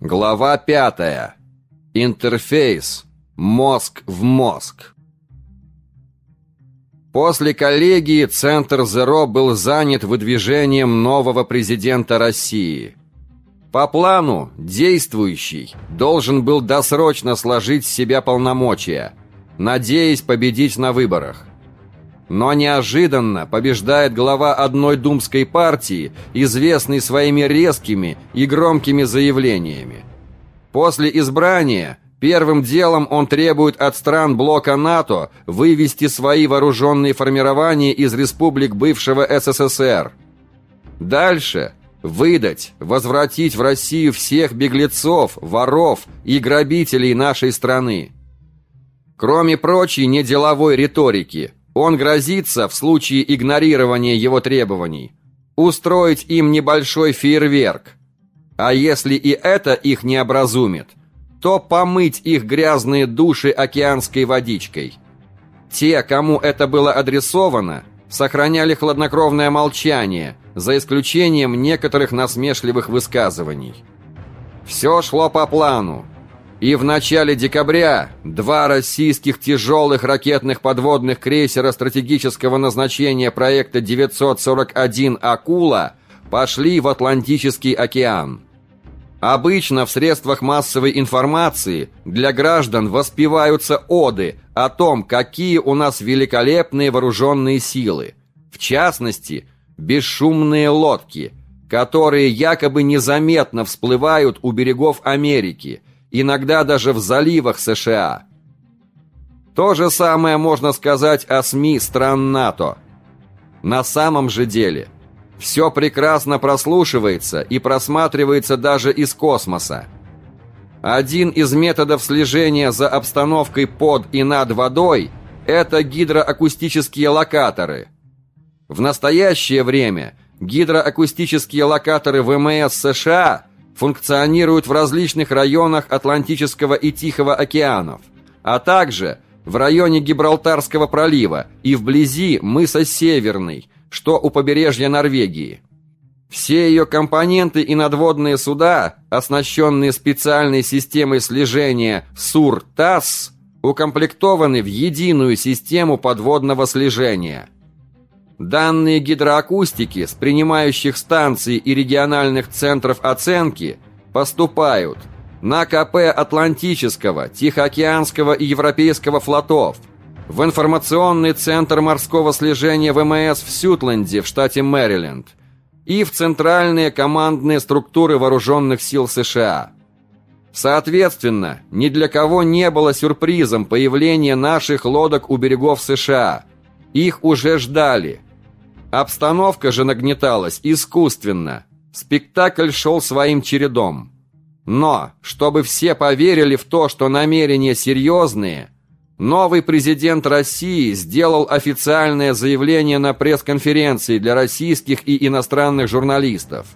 Глава пятая. Интерфейс. Мозг в мозг. После коллегии Центр Зеро был занят выдвижением нового президента России. По плану, действующий должен был досрочно сложить с себя полномочия, надеясь победить на выборах. Но неожиданно побеждает глава одной думской партии, известный своими резкими и громкими заявлениями. После избрания первым делом он требует от стран блока НАТО вывести свои вооруженные формирования из республик бывшего СССР. Дальше выдать, возвратить в Россию всех беглецов, воров и грабителей нашей страны. Кроме прочей неделовой риторики – он грозится, в случае игнорирования его требований, устроить им небольшой фейерверк. А если и это их не образумит, то помыть их грязные души океанской водичкой. Те, кому это было адресовано, сохраняли хладнокровное молчание, за исключением некоторых насмешливых высказываний. Все шло по плану. И в начале декабря два российских тяжелых ракетных подводных крейсера стратегического назначения проекта 941 «Акула» пошли в Атлантический океан. Обычно в средствах массовой информации для граждан воспеваются оды о том, какие у нас великолепные вооруженные силы. В частности, бесшумные лодки, которые якобы незаметно всплывают у берегов Америки – иногда даже в заливах США. То же самое можно сказать о СМИ стран НАТО. На самом же деле, все прекрасно прослушивается и просматривается даже из космоса. Один из методов слежения за обстановкой под и над водой – это гидроакустические локаторы. В настоящее время гидроакустические локаторы ВМС США – функционируют в различных районах Атлантического и Тихого океанов, а также в районе Гибралтарского пролива и вблизи мыса Северный, что у побережья Норвегии. Все ее компоненты и надводные суда, оснащенные специальной системой слежения СУР-ТАСС, укомплектованы в единую систему подводного слежения – Данные гидроакустики с принимающих станций и региональных центров оценки поступают на КП Атлантического, Тихоокеанского и Европейского флотов, в информационный центр морского слежения ВМС в Сютленде в штате Мэриленд и в центральные командные структуры вооруженных сил США. Соответственно, ни для кого не было сюрпризом появление наших лодок у берегов США. Их уже ждали – Обстановка же нагнеталась искусственно. Спектакль шел своим чередом. Но, чтобы все поверили в то, что намерения серьезные, новый президент России сделал официальное заявление на пресс-конференции для российских и иностранных журналистов.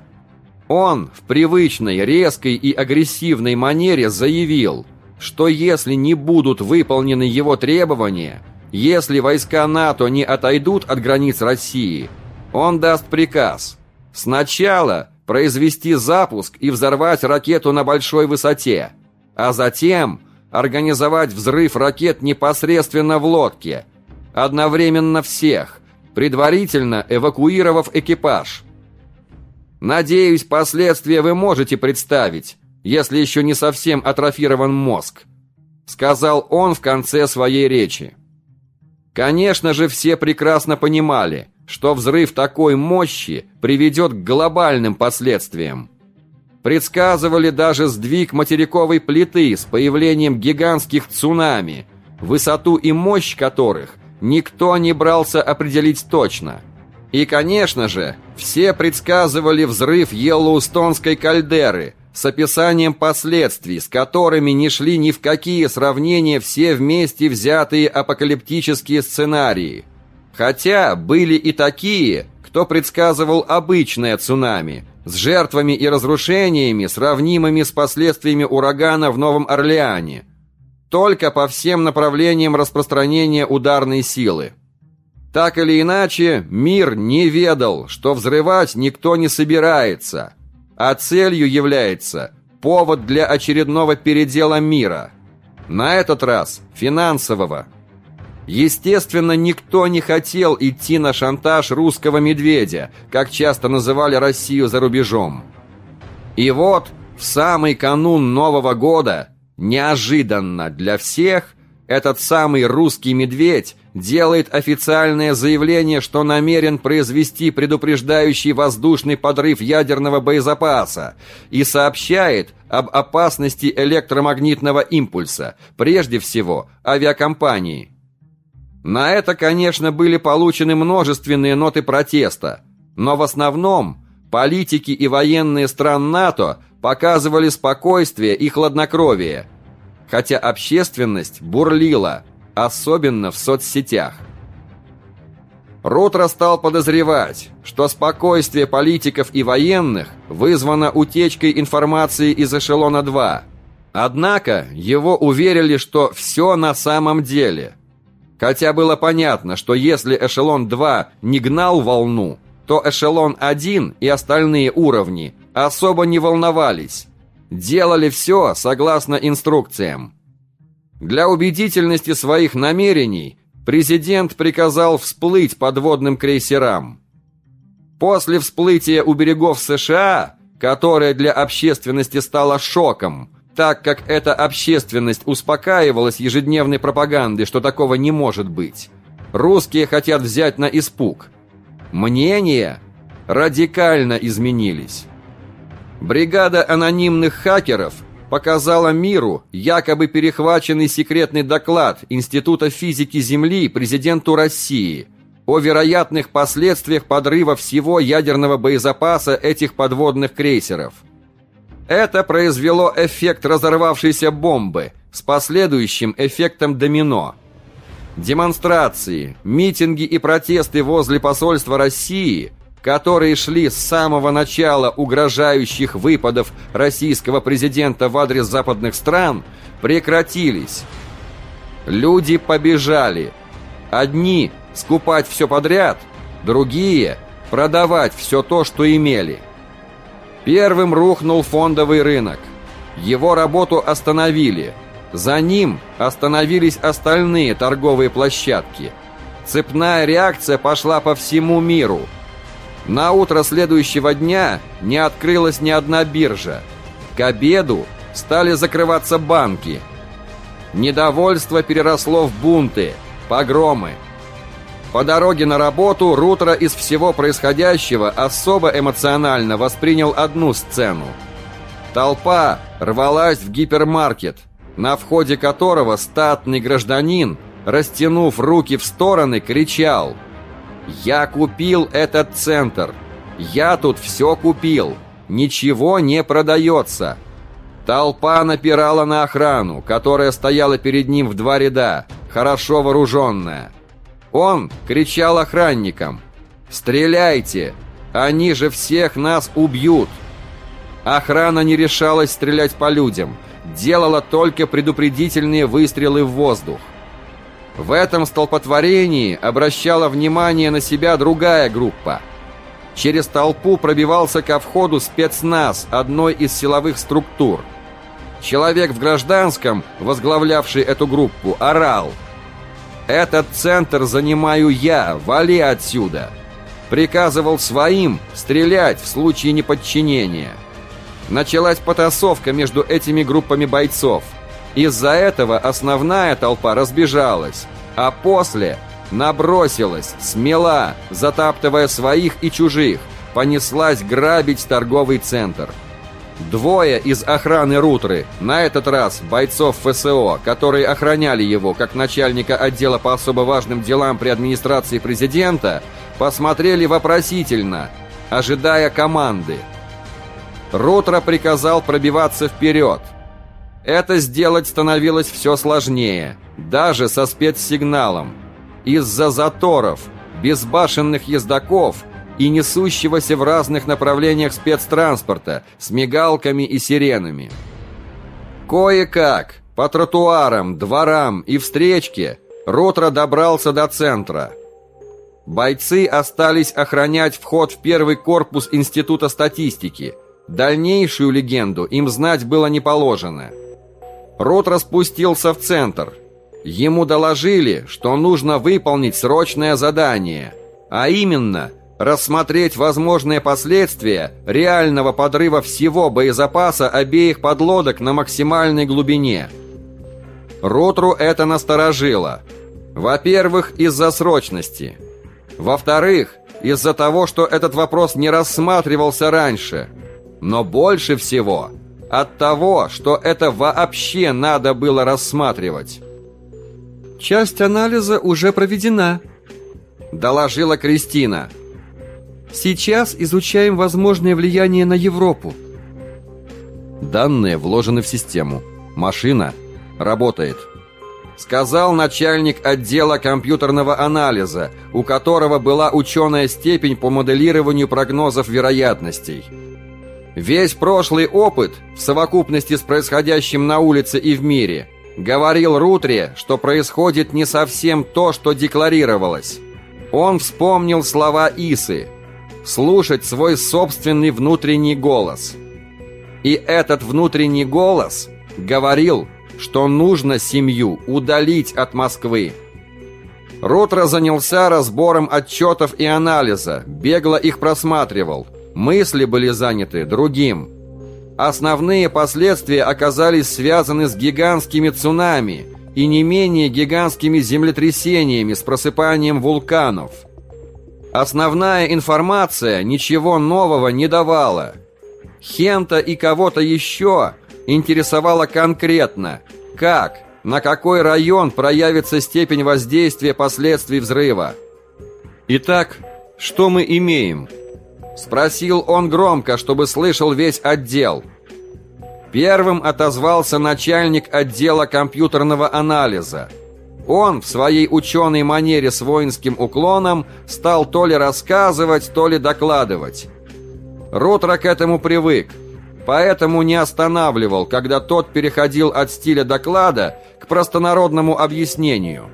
Он в привычной, резкой и агрессивной манере заявил, что если не будут выполнены его требования – если войска НАТО не отойдут от границ России, он даст приказ сначала произвести запуск и взорвать ракету на большой высоте, а затем организовать взрыв ракет непосредственно в лодке, одновременно всех, предварительно эвакуировав экипаж. Надеюсь, последствия вы можете представить, если еще не совсем атрофирован мозг, сказал он в конце своей речи. Конечно же, все прекрасно понимали, что взрыв такой мощи приведет к глобальным последствиям. Предсказывали даже сдвиг материковой плиты с появлением гигантских цунами, высоту и мощь которых никто не брался определить точно. И, конечно же, все предсказывали взрыв Йеллоустонской кальдеры – с описанием последствий, с которыми не шли ни в какие сравнения все вместе взятые апокалиптические сценарии. Хотя были и такие, кто предсказывал обычное цунами, с жертвами и разрушениями, сравнимыми с последствиями урагана в Новом Орлеане, только по всем направлениям распространения ударной силы. Так или иначе, мир не ведал, что взрывать никто не собирается – а целью является повод для очередного передела мира. На этот раз финансового. Естественно, никто не хотел идти на шантаж русского медведя, как часто называли Россию за рубежом. И вот, в самый канун Нового года, неожиданно для всех, этот самый русский медведь делает официальное заявление, что намерен произвести предупреждающий воздушный подрыв ядерного боезапаса и сообщает об опасности электромагнитного импульса, прежде всего авиакомпании. На это, конечно, были получены множественные ноты протеста, но в основном политики и военные стран НАТО показывали спокойствие и хладнокровие, хотя общественность бурлила, особенно в соцсетях. Рутро стал подозревать, что спокойствие политиков и военных вызвано утечкой информации из эшелона 2. Однако его уверили, что все на самом деле – Хотя было понятно, что если эшелон 2 не гнал волну, то эшелон 1 и остальные уровни особо не волновались. Делали все согласно инструкциям. Для убедительности своих намерений президент приказал всплыть подводным крейсерам. После всплытия у берегов США, которое для общественности стало шоком, так как эта общественность успокаивалась ежедневной пропагандой, что такого не может быть. Русские хотят взять на испуг. Мнения радикально изменились. Бригада анонимных хакеров показала миру якобы перехваченный секретный доклад Института физики Земли президенту России о вероятных последствиях подрыва всего ядерного боезапаса этих подводных крейсеров – это произвело эффект разорвавшейся бомбы с последующим эффектом домино. Демонстрации, митинги и протесты возле посольства России, которые шли с самого начала угрожающих выпадов российского президента в адрес западных стран, прекратились. Люди побежали. Одни скупать все подряд, другие продавать все то, что имели – Первым рухнул фондовый рынок. Его работу остановили. За ним остановились остальные торговые площадки. Цепная реакция пошла по всему миру. На утро следующего дня не открылась ни одна биржа. К обеду стали закрываться банки. Недовольство переросло в бунты, погромы. По дороге на работу Рутро из всего происходящего особо эмоционально воспринял одну сцену. Толпа рвалась в гипермаркет, на входе которого статный гражданин, растянув руки в стороны, кричал «Я купил этот центр! Я тут все купил! Ничего не продается!» Толпа напирала на охрану, которая стояла перед ним в два ряда, хорошо вооруженная. Он кричал охранникам «Стреляйте! Они же всех нас убьют!» Охрана не решалась стрелять по людям, делала только предупредительные выстрелы в воздух. В этом столпотворении обращала внимание на себя другая группа. Через толпу пробивался ко входу спецназ одной из силовых структур. Человек в гражданском, возглавлявший эту группу, орал – «Этот центр занимаю я, вали отсюда!» Приказывал своим стрелять в случае неподчинения. Началась потасовка между этими группами бойцов. Из-за этого основная толпа разбежалась, а после набросилась, смела, затаптывая своих и чужих, понеслась грабить торговый центр – Двое из охраны Рутры, на этот раз бойцов ФСО, которые охраняли его как начальника отдела по особо важным делам при администрации президента, посмотрели вопросительно, ожидая команды. Рутро приказал пробиваться вперед. Это сделать становилось все сложнее, даже со спецсигналом. Из-за заторов, безбашенных ездаков – и несущегося в разных направлениях спецтранспорта с мигалками и сиренами. Кое-как, по тротуарам, дворам и встречке, Ротро добрался до центра. Бойцы остались охранять вход в первый корпус Института статистики, Дальнейшую легенду им знать было не положено. Рот распустился в центр. Ему доложили, что нужно выполнить срочное задание, а именно рассмотреть возможные последствия реального подрыва всего боезапаса обеих подлодок на максимальной глубине. Ротру это насторожило. Во-первых, из-за срочности. Во-вторых, из-за того, что этот вопрос не рассматривался раньше. Но больше всего от того, что это вообще надо было рассматривать. «Часть анализа уже проведена», — доложила Кристина. «Сейчас изучаем возможное влияние на Европу». Данные вложены в систему. Машина работает сказал начальник отдела компьютерного анализа, у которого была ученая степень по моделированию прогнозов вероятностей. Весь прошлый опыт, в совокупности с происходящим на улице и в мире, говорил Рутре, что происходит не совсем то, что декларировалось. Он вспомнил слова Исы «слушать свой собственный внутренний голос». И этот внутренний голос говорил, что нужно семью удалить от Москвы. Ротро занялся разбором отчетов и анализа, бегло их просматривал. Мысли были заняты другим. Основные последствия оказались связаны с гигантскими цунами и не менее гигантскими землетрясениями с просыпанием вулканов. Основная информация ничего нового не давала. Хента и кого-то еще интересовало конкретно, как, на какой район проявится степень воздействия последствий взрыва. «Итак, что мы имеем?» Спросил он громко, чтобы слышал весь отдел. Первым отозвался начальник отдела компьютерного анализа. Он в своей ученой манере с воинским уклоном стал то ли рассказывать, то ли докладывать. Рутро к этому привык – Поэтому не останавливал, когда тот переходил от стиля доклада к простонародному объяснению.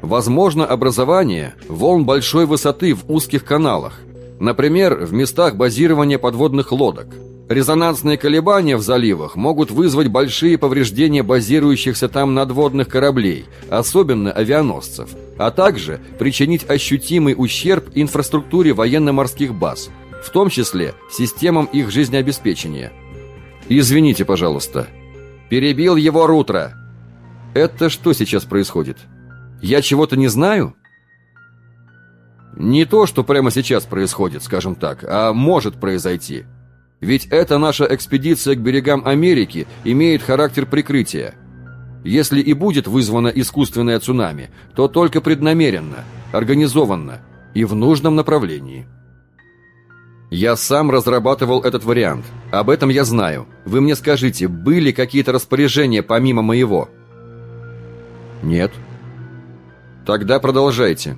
Возможно образование волн большой высоты в узких каналах, например, в местах базирования подводных лодок. Резонансные колебания в заливах могут вызвать большие повреждения базирующихся там надводных кораблей, особенно авианосцев, а также причинить ощутимый ущерб инфраструктуре военно-морских баз – в том числе системам их жизнеобеспечения. «Извините, пожалуйста». Перебил его Рутро. «Это что сейчас происходит? Я чего-то не знаю?» «Не то, что прямо сейчас происходит, скажем так, а может произойти. Ведь эта наша экспедиция к берегам Америки имеет характер прикрытия. Если и будет вызвано искусственное цунами, то только преднамеренно, организованно и в нужном направлении». Я сам разрабатывал этот вариант. Об этом я знаю. Вы мне скажите, были какие-то распоряжения помимо моего? Нет. Тогда продолжайте.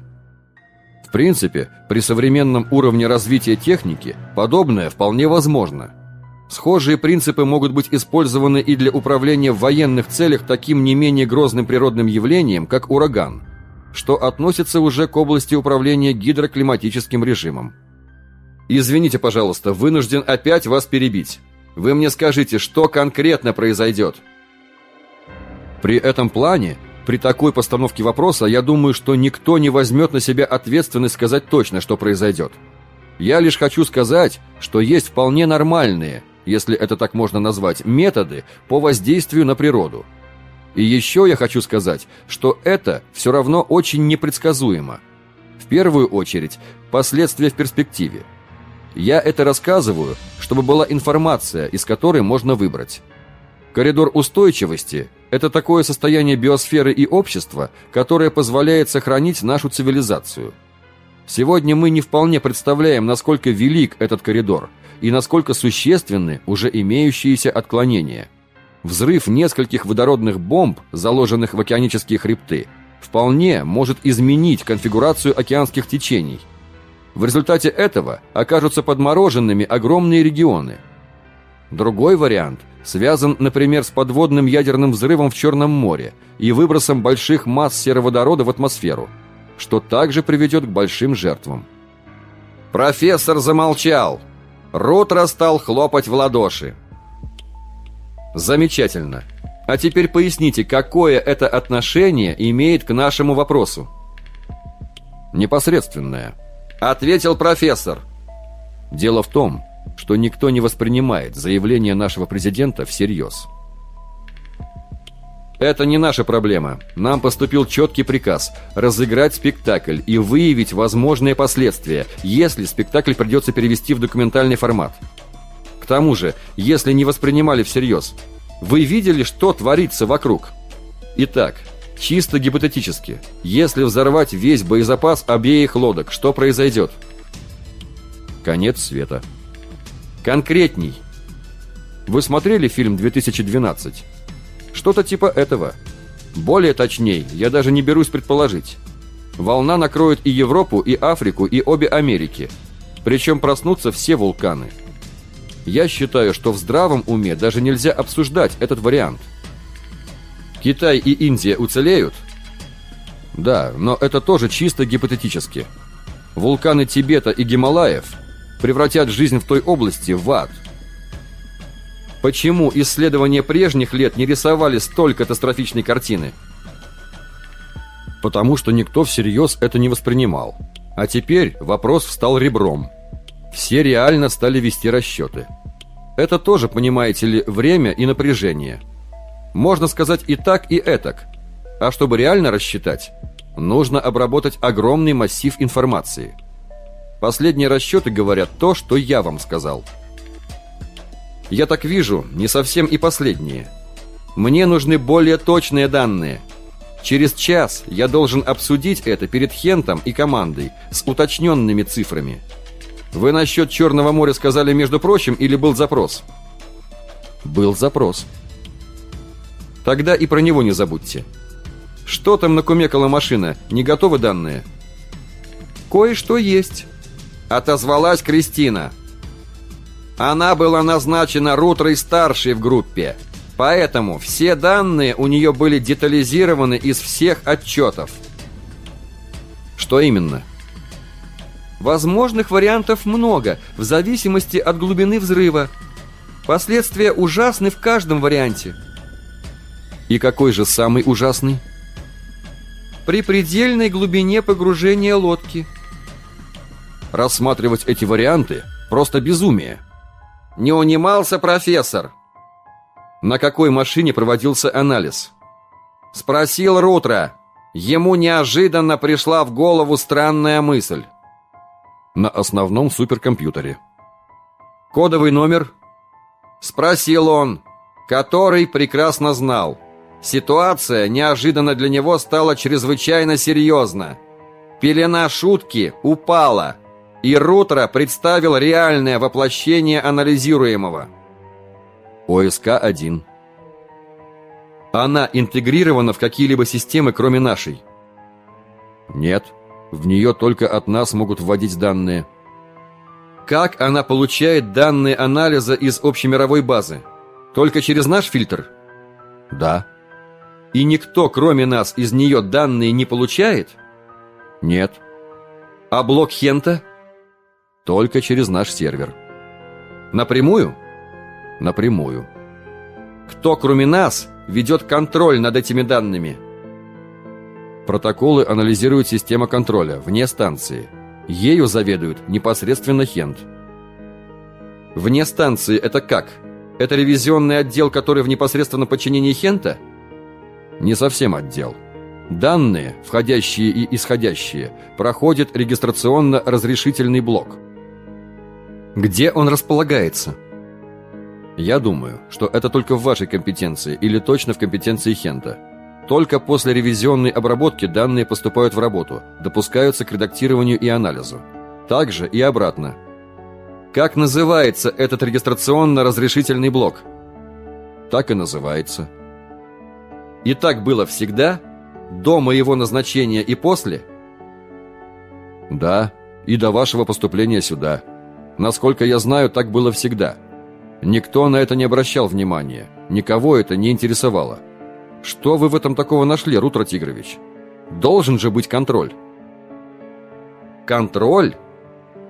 В принципе, при современном уровне развития техники подобное вполне возможно. Схожие принципы могут быть использованы и для управления в военных целях таким не менее грозным природным явлением, как ураган, что относится уже к области управления гидроклиматическим режимом. Извините, пожалуйста, вынужден опять вас перебить. Вы мне скажите, что конкретно произойдет? При этом плане, при такой постановке вопроса, я думаю, что никто не возьмет на себя ответственность сказать точно, что произойдет. Я лишь хочу сказать, что есть вполне нормальные, если это так можно назвать, методы по воздействию на природу. И еще я хочу сказать, что это все равно очень непредсказуемо. В первую очередь, последствия в перспективе – я это рассказываю, чтобы была информация, из которой можно выбрать. Коридор устойчивости – это такое состояние биосферы и общества, которое позволяет сохранить нашу цивилизацию. Сегодня мы не вполне представляем, насколько велик этот коридор и насколько существенны уже имеющиеся отклонения. Взрыв нескольких водородных бомб, заложенных в океанические хребты, вполне может изменить конфигурацию океанских течений – в результате этого окажутся подмороженными огромные регионы. Другой вариант связан, например, с подводным ядерным взрывом в Черном море и выбросом больших масс сероводорода в атмосферу, что также приведет к большим жертвам. Профессор замолчал. Рутро стал хлопать в ладоши. Замечательно. А теперь поясните, какое это отношение имеет к нашему вопросу? Непосредственное. Ответил профессор. Дело в том, что никто не воспринимает заявление нашего президента всерьез. Это не наша проблема. Нам поступил четкий приказ разыграть спектакль и выявить возможные последствия, если спектакль придется перевести в документальный формат. К тому же, если не воспринимали всерьез, вы видели, что творится вокруг? Итак, чисто гипотетически, если взорвать весь боезапас обеих лодок, что произойдет? Конец света. Конкретней. Вы смотрели фильм 2012? Что-то типа этого. Более точней, я даже не берусь предположить. Волна накроет и Европу, и Африку, и обе Америки. Причем проснутся все вулканы. Я считаю, что в здравом уме даже нельзя обсуждать этот вариант. Китай и Индия уцелеют? Да, но это тоже чисто гипотетически. Вулканы Тибета и Гималаев превратят жизнь в той области в ад – Почему исследования прежних лет не рисовали столь катастрофичной картины? Потому что никто всерьез это не воспринимал. А теперь вопрос встал ребром. Все реально стали вести расчеты. Это тоже, понимаете ли, время и напряжение. Можно сказать и так, и этак. А чтобы реально рассчитать, нужно обработать огромный массив информации. Последние расчеты говорят то, что я вам сказал – я так вижу, не совсем и последние. Мне нужны более точные данные. Через час я должен обсудить это перед Хентом и командой с уточненными цифрами. Вы насчет Черного моря сказали, между прочим, или был запрос? Был запрос. Тогда и про него не забудьте. Что там накумекала машина? Не готовы данные? Кое-что есть. Отозвалась Кристина. Она была назначена Рутрой-старшей в группе, поэтому все данные у нее были детализированы из всех отчетов. Что именно? Возможных вариантов много, в зависимости от глубины взрыва. Последствия ужасны в каждом варианте. И какой же самый ужасный? При предельной глубине погружения лодки. Рассматривать эти варианты – просто безумие. Не унимался профессор. На какой машине проводился анализ? Спросил Рутро. Ему неожиданно пришла в голову странная мысль. На основном суперкомпьютере. Кодовый номер? Спросил он, который прекрасно знал. Ситуация неожиданно для него стала чрезвычайно серьезна. Пелена шутки упала – и Рутро представил реальное воплощение анализируемого. ОСК-1. Она интегрирована в какие-либо системы, кроме нашей? Нет, в нее только от нас могут вводить данные. Как она получает данные анализа из общемировой базы? Только через наш фильтр? Да. И никто, кроме нас, из нее данные не получает? Нет. А блок Хента? Только через наш сервер. Напрямую? Напрямую. Кто, кроме нас, ведет контроль над этими данными? Протоколы анализирует система контроля, вне станции. Ею заведует непосредственно Хент. Вне станции это как? Это ревизионный отдел, который в непосредственном подчинении Хента? Не совсем отдел. Данные, входящие и исходящие, проходят регистрационно-разрешительный блок – где он располагается? Я думаю, что это только в вашей компетенции или точно в компетенции Хента. Только после ревизионной обработки данные поступают в работу, допускаются к редактированию и анализу. Также и обратно. Как называется этот регистрационно-разрешительный блок? Так и называется. И так было всегда? До моего назначения и после? Да, и до вашего поступления сюда. Насколько я знаю, так было всегда. Никто на это не обращал внимания. Никого это не интересовало. Что вы в этом такого нашли, Рутро Тигрович? Должен же быть контроль. Контроль?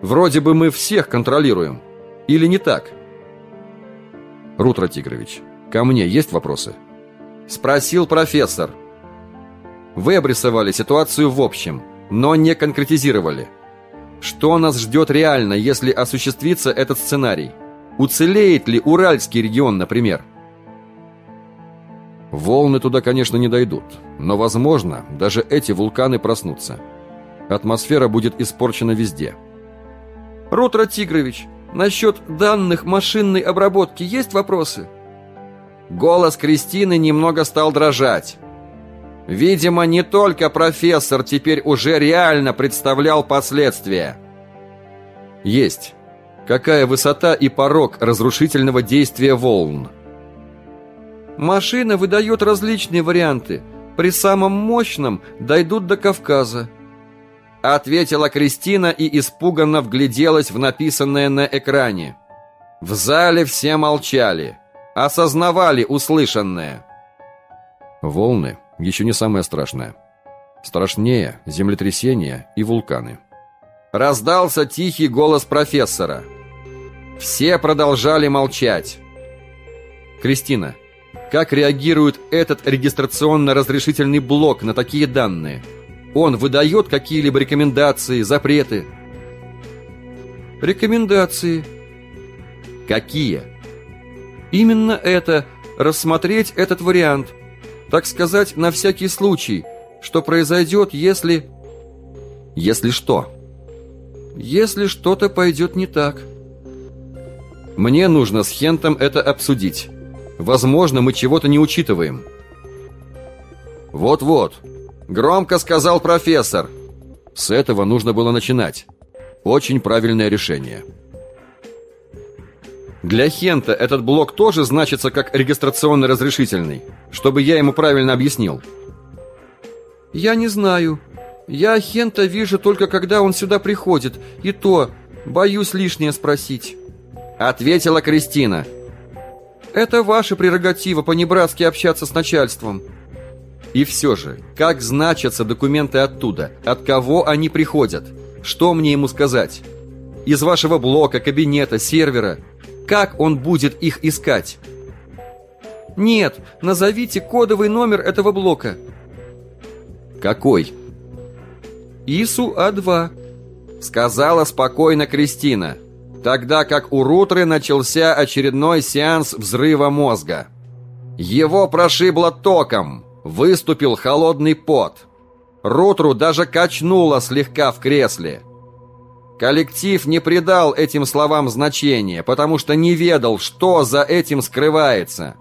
Вроде бы мы всех контролируем. Или не так? Рутро Тигрович, ко мне есть вопросы? Спросил профессор. Вы обрисовали ситуацию в общем, но не конкретизировали. Что нас ждет реально, если осуществится этот сценарий? Уцелеет ли Уральский регион, например? Волны туда, конечно, не дойдут, но, возможно, даже эти вулканы проснутся. Атмосфера будет испорчена везде. Рутро Тигрович, насчет данных машинной обработки есть вопросы? Голос Кристины немного стал дрожать. Видимо, не только профессор теперь уже реально представлял последствия. Есть. Какая высота и порог разрушительного действия волн? Машина выдает различные варианты. При самом мощном дойдут до Кавказа. Ответила Кристина и испуганно вгляделась в написанное на экране. В зале все молчали, осознавали услышанное. Волны еще не самое страшное. Страшнее землетрясения и вулканы. Раздался тихий голос профессора. Все продолжали молчать. Кристина, как реагирует этот регистрационно-разрешительный блок на такие данные? Он выдает какие-либо рекомендации, запреты? Рекомендации. Какие? Именно это, рассмотреть этот вариант – так сказать, на всякий случай, что произойдет, если... Если что? Если что-то пойдет не так. Мне нужно с Хентом это обсудить. Возможно, мы чего-то не учитываем. Вот-вот. Громко сказал профессор. С этого нужно было начинать. Очень правильное решение. Для Хента этот блок тоже значится как регистрационно-разрешительный, чтобы я ему правильно объяснил. Я не знаю. Я Хента вижу только когда он сюда приходит, и то боюсь лишнее спросить. Ответила Кристина. Это ваша прерогатива по-небратски общаться с начальством. И все же, как значатся документы оттуда? От кого они приходят? Что мне ему сказать? Из вашего блока, кабинета, сервера – как он будет их искать? Нет, назовите кодовый номер этого блока. Какой? ИСУ-А2. Сказала спокойно Кристина, тогда как у Рутры начался очередной сеанс взрыва мозга. Его прошибло током, выступил холодный пот. Рутру даже качнуло слегка в кресле. Коллектив не придал этим словам значения, потому что не ведал, что за этим скрывается.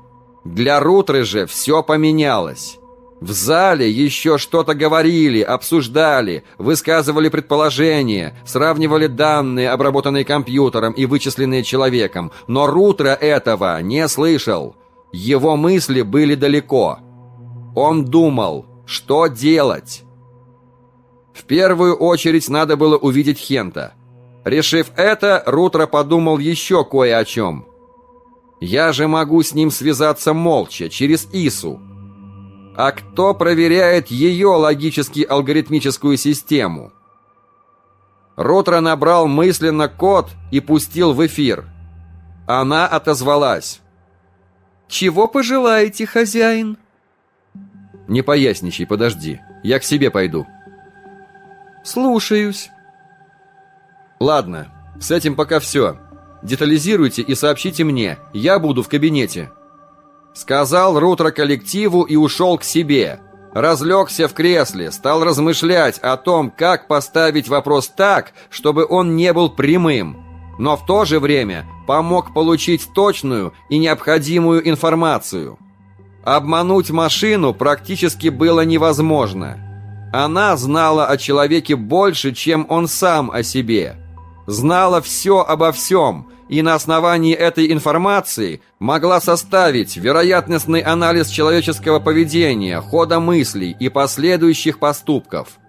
Для Рутры же все поменялось. В зале еще что-то говорили, обсуждали, высказывали предположения, сравнивали данные, обработанные компьютером и вычисленные человеком, но Рутро этого не слышал. Его мысли были далеко. Он думал, что делать. В первую очередь надо было увидеть Хента. Решив это, Рутро подумал еще кое о чем. «Я же могу с ним связаться молча, через Ису. А кто проверяет ее логически-алгоритмическую систему?» Рутро набрал мысленно код и пустил в эфир. Она отозвалась. «Чего пожелаете, хозяин?» «Не поясничай, подожди. Я к себе пойду». «Слушаюсь». «Ладно, с этим пока все. Детализируйте и сообщите мне. Я буду в кабинете». Сказал Рутро коллективу и ушел к себе. Разлегся в кресле, стал размышлять о том, как поставить вопрос так, чтобы он не был прямым, но в то же время помог получить точную и необходимую информацию. Обмануть машину практически было невозможно. Она знала о человеке больше, чем он сам о себе. Знала все обо всем, и на основании этой информации могла составить вероятностный анализ человеческого поведения, хода мыслей и последующих поступков.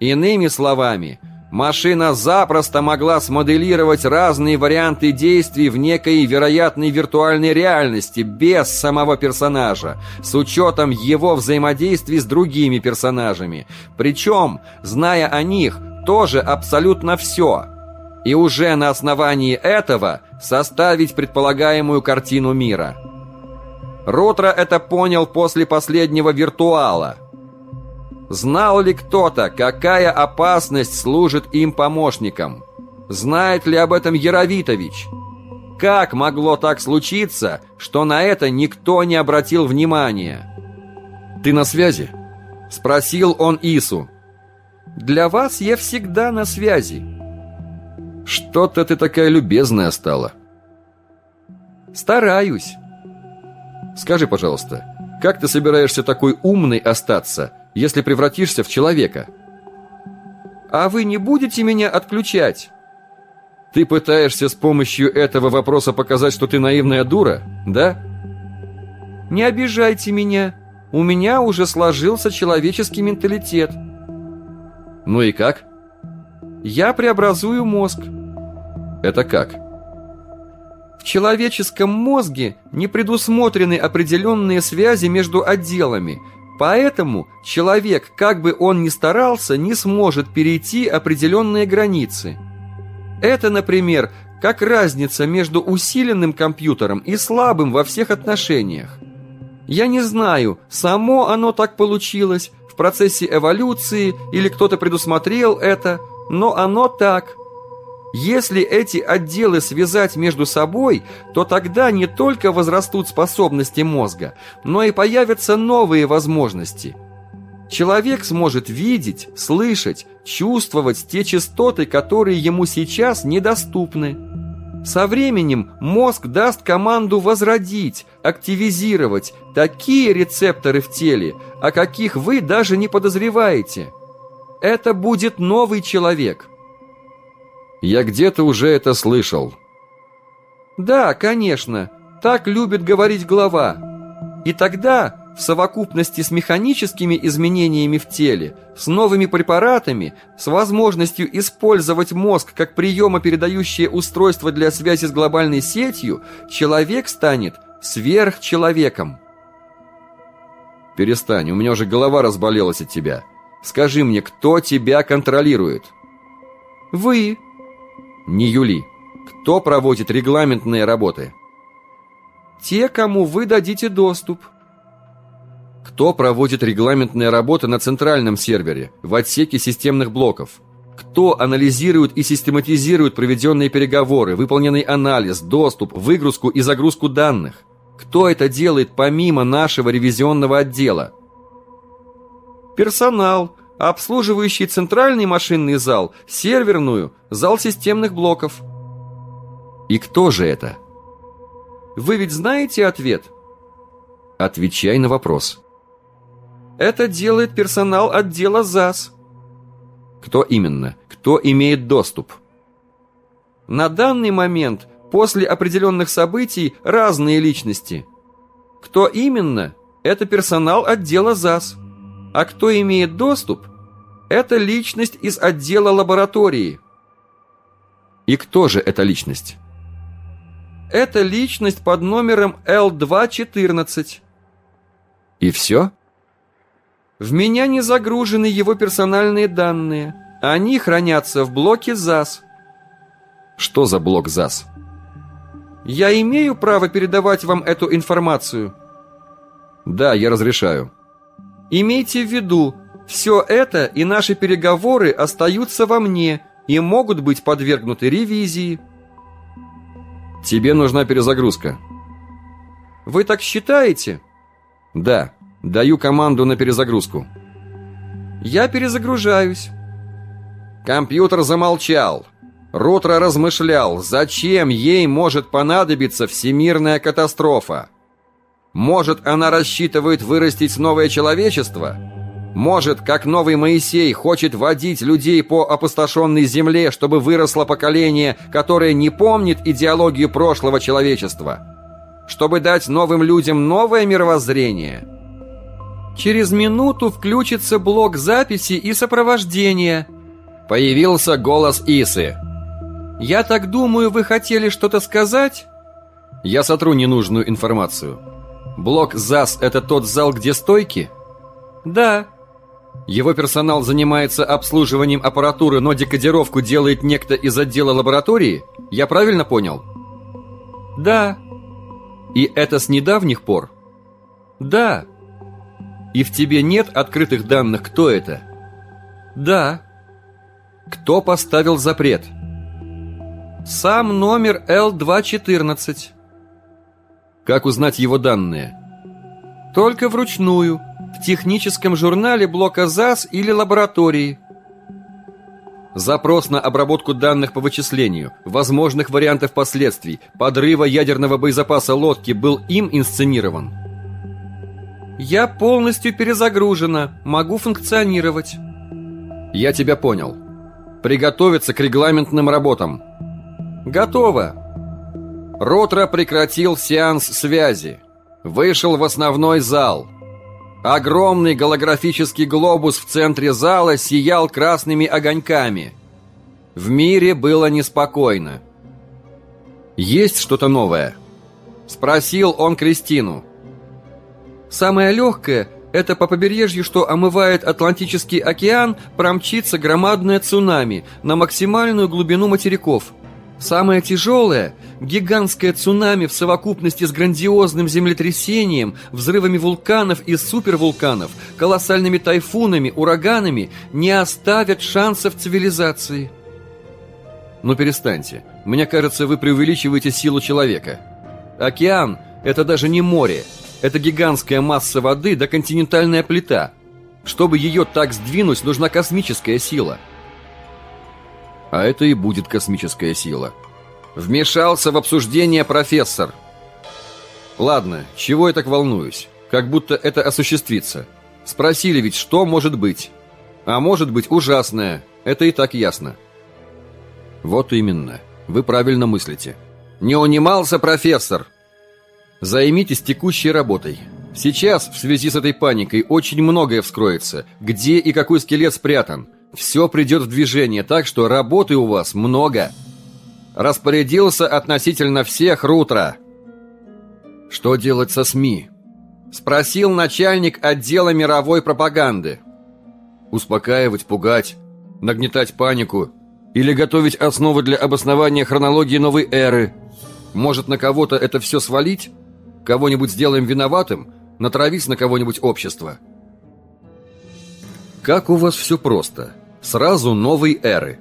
Иными словами, машина запросто могла смоделировать разные варианты действий в некой вероятной виртуальной реальности без самого персонажа, с учетом его взаимодействий с другими персонажами, причем, зная о них, тоже абсолютно все – и уже на основании этого составить предполагаемую картину мира. Ротро это понял после последнего виртуала. Знал ли кто-то, какая опасность служит им помощником? Знает ли об этом Яровитович? Как могло так случиться, что на это никто не обратил внимания? «Ты на связи?» — спросил он Ису. «Для вас я всегда на связи». «Что-то ты такая любезная стала». «Стараюсь». «Скажи, пожалуйста, как ты собираешься такой умный остаться, если превратишься в человека?» «А вы не будете меня отключать?» Ты пытаешься с помощью этого вопроса показать, что ты наивная дура, да? Не обижайте меня. У меня уже сложился человеческий менталитет. Ну и как? Я преобразую мозг. Это как? В человеческом мозге не предусмотрены определенные связи между отделами, поэтому человек, как бы он ни старался, не сможет перейти определенные границы. Это, например, как разница между усиленным компьютером и слабым во всех отношениях. Я не знаю, само оно так получилось, в процессе эволюции, или кто-то предусмотрел это, но оно так. Если эти отделы связать между собой, то тогда не только возрастут способности мозга, но и появятся новые возможности – Человек сможет видеть, слышать, чувствовать те частоты, которые ему сейчас недоступны. Со временем мозг даст команду возродить, активизировать такие рецепторы в теле, о каких вы даже не подозреваете. Это будет новый человек. Я где-то уже это слышал. Да, конечно, так любит говорить глава. И тогда в совокупности с механическими изменениями в теле, с новыми препаратами, с возможностью использовать мозг как приемопередающее устройство для связи с глобальной сетью, человек станет сверхчеловеком. Перестань, у меня уже голова разболелась от тебя. Скажи мне, кто тебя контролирует? Вы. Не Юли. Кто проводит регламентные работы? Те, кому вы дадите доступ. Кто проводит регламентные работы на центральном сервере, в отсеке системных блоков? Кто анализирует и систематизирует проведенные переговоры, выполненный анализ, доступ, выгрузку и загрузку данных? Кто это делает помимо нашего ревизионного отдела? Персонал, обслуживающий центральный машинный зал, серверную, зал системных блоков. И кто же это? Вы ведь знаете ответ? Отвечай на вопрос. Это делает персонал отдела ЗАС. Кто именно? Кто имеет доступ? На данный момент, после определенных событий, разные личности. Кто именно? Это персонал отдела ЗАС. А кто имеет доступ? Это личность из отдела лаборатории. И кто же эта личность? Это личность под номером Л214. И все? В меня не загружены его персональные данные. Они хранятся в блоке ЗАС. Что за блок ЗАС? Я имею право передавать вам эту информацию? Да, я разрешаю. Имейте в виду, все это и наши переговоры остаются во мне и могут быть подвергнуты ревизии. Тебе нужна перезагрузка. Вы так считаете? Да. Даю команду на перезагрузку. Я перезагружаюсь. Компьютер замолчал. Рутро размышлял, зачем ей может понадобиться всемирная катастрофа. Может, она рассчитывает вырастить новое человечество? Может, как новый Моисей хочет водить людей по опустошенной земле, чтобы выросло поколение, которое не помнит идеологию прошлого человечества? Чтобы дать новым людям новое мировоззрение – Через минуту включится блок записи и сопровождения. Появился голос Исы. Я так думаю, вы хотели что-то сказать? Я сотру ненужную информацию. Блок ЗАС – это тот зал, где стойки? Да. Его персонал занимается обслуживанием аппаратуры, но декодировку делает некто из отдела лаборатории? Я правильно понял? Да. И это с недавних пор? Да. И в тебе нет открытых данных, кто это? Да. Кто поставил запрет? Сам номер Л-214. Как узнать его данные? Только вручную, в техническом журнале блока ЗАС или лаборатории. Запрос на обработку данных по вычислению, возможных вариантов последствий, подрыва ядерного боезапаса лодки был им инсценирован. Я полностью перезагружена, могу функционировать. Я тебя понял. Приготовиться к регламентным работам. Готово. Ротра прекратил сеанс связи. Вышел в основной зал. Огромный голографический глобус в центре зала сиял красными огоньками. В мире было неспокойно. «Есть что-то новое?» Спросил он Кристину. «Самое легкое – это по побережью, что омывает Атлантический океан, промчится громадное цунами на максимальную глубину материков. Самое тяжелое – гигантское цунами в совокупности с грандиозным землетрясением, взрывами вулканов и супервулканов, колоссальными тайфунами, ураганами не оставят шансов цивилизации. Но перестаньте. Мне кажется, вы преувеличиваете силу человека. Океан – это даже не море. Это гигантская масса воды да континентальная плита. Чтобы ее так сдвинуть, нужна космическая сила – а это и будет космическая сила. Вмешался в обсуждение профессор. Ладно, чего я так волнуюсь? Как будто это осуществится. Спросили ведь, что может быть? А может быть ужасное. Это и так ясно. Вот именно. Вы правильно мыслите. Не унимался профессор. Займитесь текущей работой. Сейчас, в связи с этой паникой, очень многое вскроется. Где и какой скелет спрятан – все придет в движение, так что работы у вас много. Распорядился относительно всех Рутро. Что делать со СМИ? Спросил начальник отдела мировой пропаганды. Успокаивать, пугать, нагнетать панику или готовить основы для обоснования хронологии новой эры. Может, на кого-то это все свалить? Кого-нибудь сделаем виноватым? Натравить на кого-нибудь общество? Как у вас все просто. Сразу новой эры.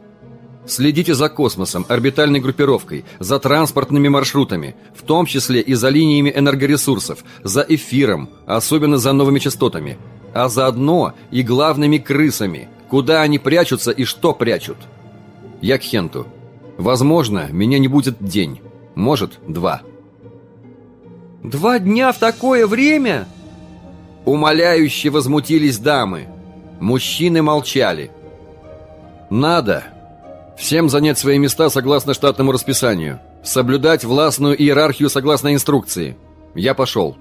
Следите за космосом, орбитальной группировкой, за транспортными маршрутами, в том числе и за линиями энергоресурсов, за эфиром, особенно за новыми частотами, а заодно и главными крысами, куда они прячутся и что прячут. Я к Хенту. Возможно, меня не будет день, может, два. «Два дня в такое время?» Умоляюще возмутились дамы. Мужчины молчали. «Надо. Всем занять свои места согласно штатному расписанию. Соблюдать властную иерархию согласно инструкции. Я пошел».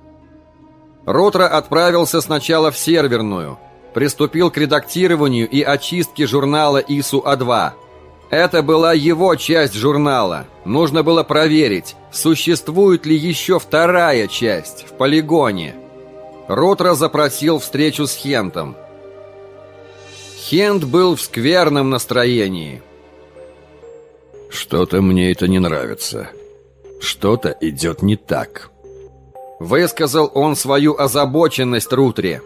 Ротро отправился сначала в серверную. Приступил к редактированию и очистке журнала ИСУ-А2. Это была его часть журнала. Нужно было проверить, существует ли еще вторая часть в полигоне. Ротро запросил встречу с Хентом. Хент был в скверном настроении. «Что-то мне это не нравится. Что-то идет не так», — высказал он свою озабоченность Рутре.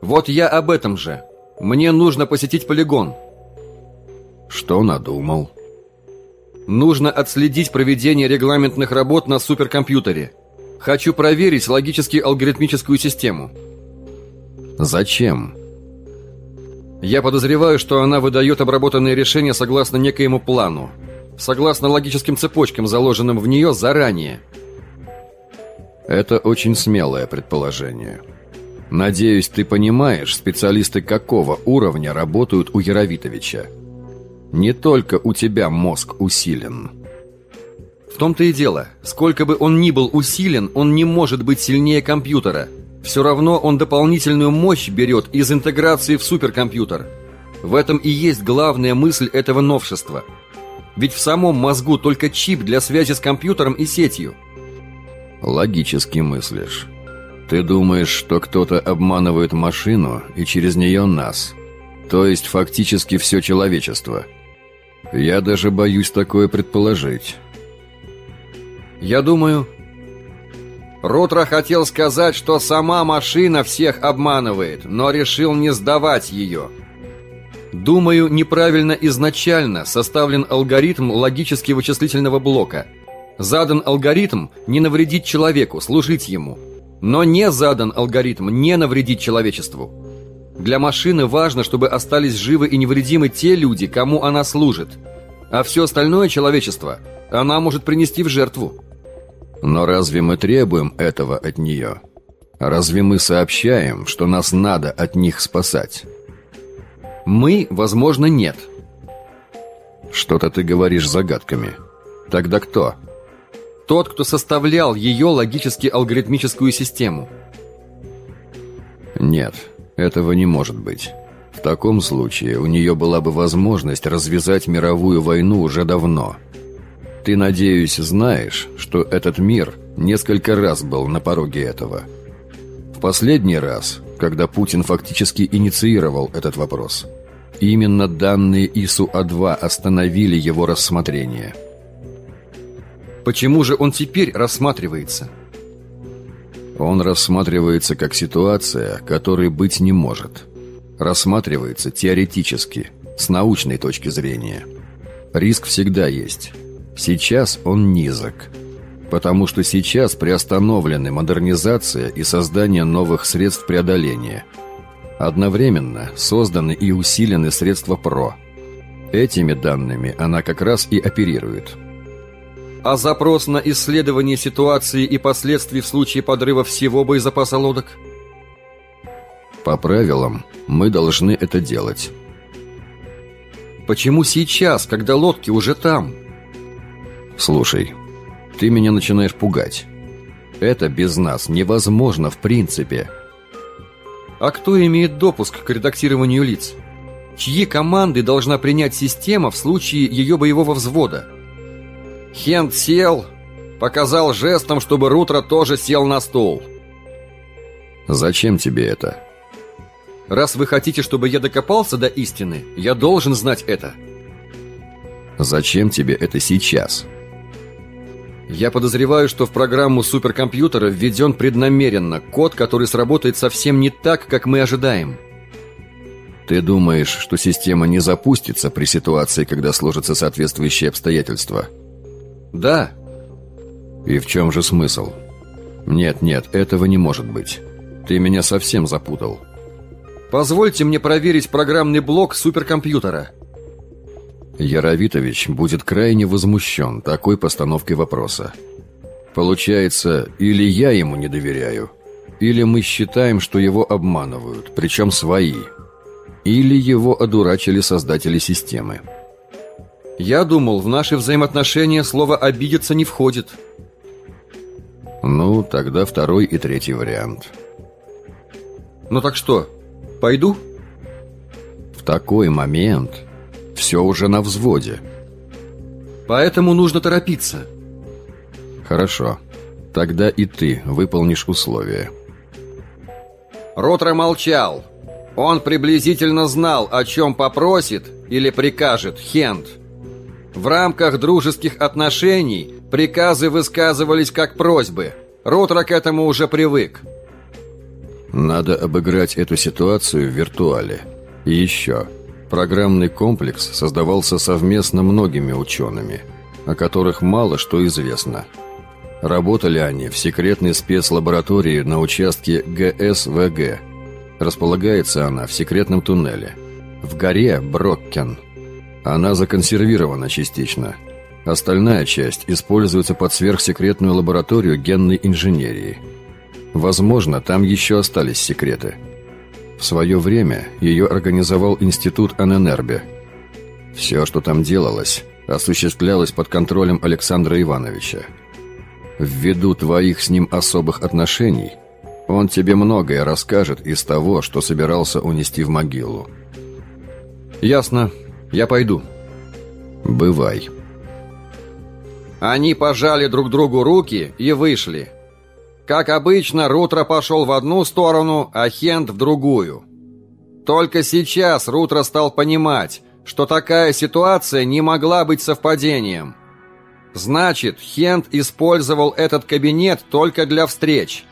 «Вот я об этом же. Мне нужно посетить полигон». «Что надумал?» «Нужно отследить проведение регламентных работ на суперкомпьютере. Хочу проверить логически-алгоритмическую систему». «Зачем?» Я подозреваю, что она выдает обработанные решения согласно некоему плану, согласно логическим цепочкам, заложенным в нее заранее. Это очень смелое предположение. Надеюсь, ты понимаешь, специалисты какого уровня работают у Яровитовича. Не только у тебя мозг усилен. В том-то и дело. Сколько бы он ни был усилен, он не может быть сильнее компьютера – все равно он дополнительную мощь берет из интеграции в суперкомпьютер. В этом и есть главная мысль этого новшества. Ведь в самом мозгу только чип для связи с компьютером и сетью. Логически мыслишь. Ты думаешь, что кто-то обманывает машину и через нее нас. То есть фактически все человечество. Я даже боюсь такое предположить. Я думаю... Рутро хотел сказать, что сама машина всех обманывает, но решил не сдавать ее. Думаю, неправильно изначально составлен алгоритм логически-вычислительного блока. Задан алгоритм не навредить человеку, служить ему. Но не задан алгоритм не навредить человечеству. Для машины важно, чтобы остались живы и невредимы те люди, кому она служит. А все остальное человечество она может принести в жертву. Но разве мы требуем этого от нее? Разве мы сообщаем, что нас надо от них спасать? Мы, возможно, нет. Что-то ты говоришь загадками. Тогда кто? Тот, кто составлял ее логически-алгоритмическую систему. Нет, этого не может быть. В таком случае у нее была бы возможность развязать мировую войну уже давно. Ты, надеюсь, знаешь, что этот мир несколько раз был на пороге этого. В последний раз, когда Путин фактически инициировал этот вопрос – Именно данные ИСУ-А2 остановили его рассмотрение. Почему же он теперь рассматривается? Он рассматривается как ситуация, которой быть не может. Рассматривается теоретически, с научной точки зрения. Риск всегда есть. Сейчас он низок. Потому что сейчас приостановлены модернизация и создание новых средств преодоления – Одновременно созданы и усилены средства ПРО. Этими данными она как раз и оперирует. А запрос на исследование ситуации и последствий в случае подрыва всего боезапаса лодок? По правилам, мы должны это делать. Почему сейчас, когда лодки уже там? Слушай, ты меня начинаешь пугать. Это без нас невозможно в принципе. А кто имеет допуск к редактированию лиц? Чьи команды должна принять система в случае ее боевого взвода? Хент сел, показал жестом, чтобы Рутро тоже сел на стол. «Зачем тебе это?» «Раз вы хотите, чтобы я докопался до истины, я должен знать это». «Зачем тебе это сейчас?» Я подозреваю, что в программу суперкомпьютера введен преднамеренно код, который сработает совсем не так, как мы ожидаем. Ты думаешь, что система не запустится при ситуации, когда сложатся соответствующие обстоятельства? Да. И в чем же смысл? Нет, нет, этого не может быть. Ты меня совсем запутал. Позвольте мне проверить программный блок суперкомпьютера. Яровитович будет крайне возмущен такой постановкой вопроса. Получается, или я ему не доверяю, или мы считаем, что его обманывают, причем свои, или его одурачили создатели системы. Я думал, в наши взаимоотношения слово «обидеться» не входит. Ну, тогда второй и третий вариант. Ну так что, пойду? В такой момент все уже на взводе. Поэтому нужно торопиться. Хорошо. Тогда и ты выполнишь условия. Ротро молчал. Он приблизительно знал, о чем попросит или прикажет Хент. В рамках дружеских отношений приказы высказывались как просьбы. Ротро к этому уже привык. Надо обыграть эту ситуацию в виртуале. И еще. Программный комплекс создавался совместно многими учеными, о которых мало что известно. Работали они в секретной спецлаборатории на участке ГСВГ. Располагается она в секретном туннеле. В горе Броккен. Она законсервирована частично. Остальная часть используется под сверхсекретную лабораторию генной инженерии. Возможно, там еще остались секреты – в свое время ее организовал институт Аненербе. Все, что там делалось, осуществлялось под контролем Александра Ивановича. Ввиду твоих с ним особых отношений, он тебе многое расскажет из того, что собирался унести в могилу. Ясно. Я пойду. Бывай. Они пожали друг другу руки и вышли. Как обычно, Рутро пошел в одну сторону, а Хент в другую. Только сейчас Рутро стал понимать, что такая ситуация не могла быть совпадением. Значит, Хент использовал этот кабинет только для встреч.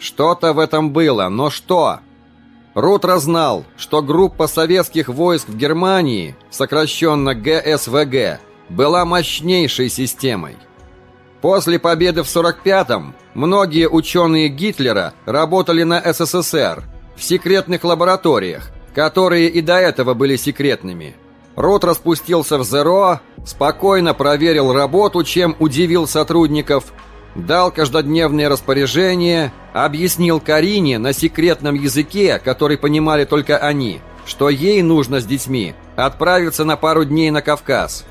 Что-то в этом было, но что? Рутро знал, что группа советских войск в Германии, сокращенно ГСВГ, была мощнейшей системой. После победы в 45-м многие ученые Гитлера работали на СССР в секретных лабораториях, которые и до этого были секретными. Рот распустился в ЗРО, спокойно проверил работу, чем удивил сотрудников, дал каждодневные распоряжения, объяснил Карине на секретном языке, который понимали только они, что ей нужно с детьми отправиться на пару дней на Кавказ.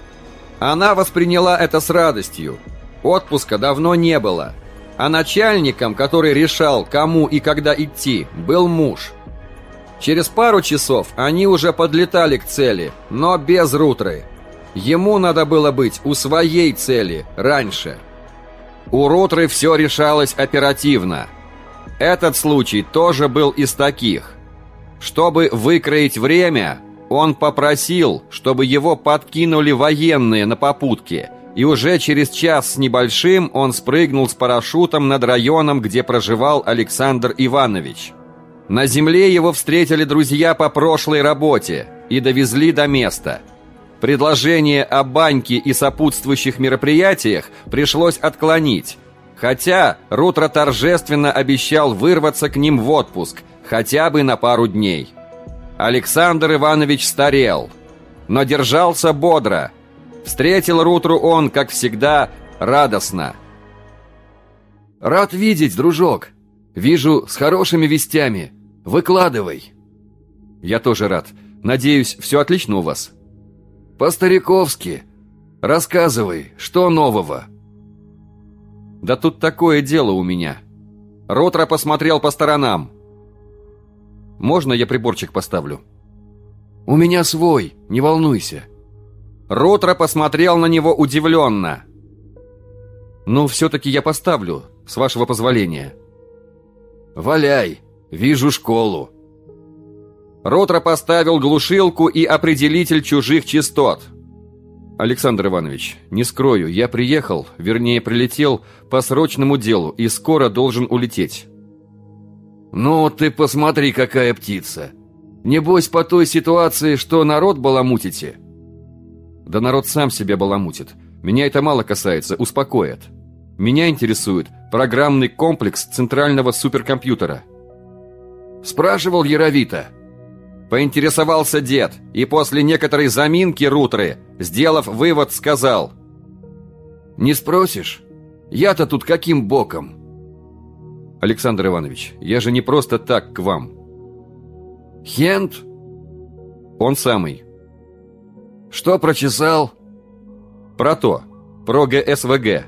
Она восприняла это с радостью. Отпуска давно не было. А начальником, который решал, кому и когда идти, был муж. Через пару часов они уже подлетали к цели, но без рутры. Ему надо было быть у своей цели раньше. У рутры все решалось оперативно. Этот случай тоже был из таких. Чтобы выкроить время, он попросил, чтобы его подкинули военные на попутке, и уже через час с небольшим он спрыгнул с парашютом над районом, где проживал Александр Иванович. На земле его встретили друзья по прошлой работе и довезли до места. Предложение о баньке и сопутствующих мероприятиях пришлось отклонить, хотя Рутро торжественно обещал вырваться к ним в отпуск, хотя бы на пару дней. Александр Иванович старел, но держался бодро. Встретил Рутру он, как всегда, радостно. «Рад видеть, дружок. Вижу, с хорошими вестями. Выкладывай». «Я тоже рад. Надеюсь, все отлично у вас?» «По-стариковски. Рассказывай, что нового?» «Да тут такое дело у меня». Ротро посмотрел по сторонам. Можно я приборчик поставлю?» «У меня свой, не волнуйся». Ротро посмотрел на него удивленно. «Ну, все-таки я поставлю, с вашего позволения». «Валяй, вижу школу». Ротро поставил глушилку и определитель чужих частот. «Александр Иванович, не скрою, я приехал, вернее, прилетел по срочному делу и скоро должен улететь. «Ну, ты посмотри, какая птица! Небось, по той ситуации, что народ баламутите?» «Да народ сам себя баламутит. Меня это мало касается, успокоит. Меня интересует программный комплекс центрального суперкомпьютера». Спрашивал Яровита. Поинтересовался дед, и после некоторой заминки Рутры, сделав вывод, сказал. «Не спросишь? Я-то тут каким боком?» Александр Иванович, я же не просто так к вам. Хент? Он самый. Что прочесал? Про то. Про ГСВГ.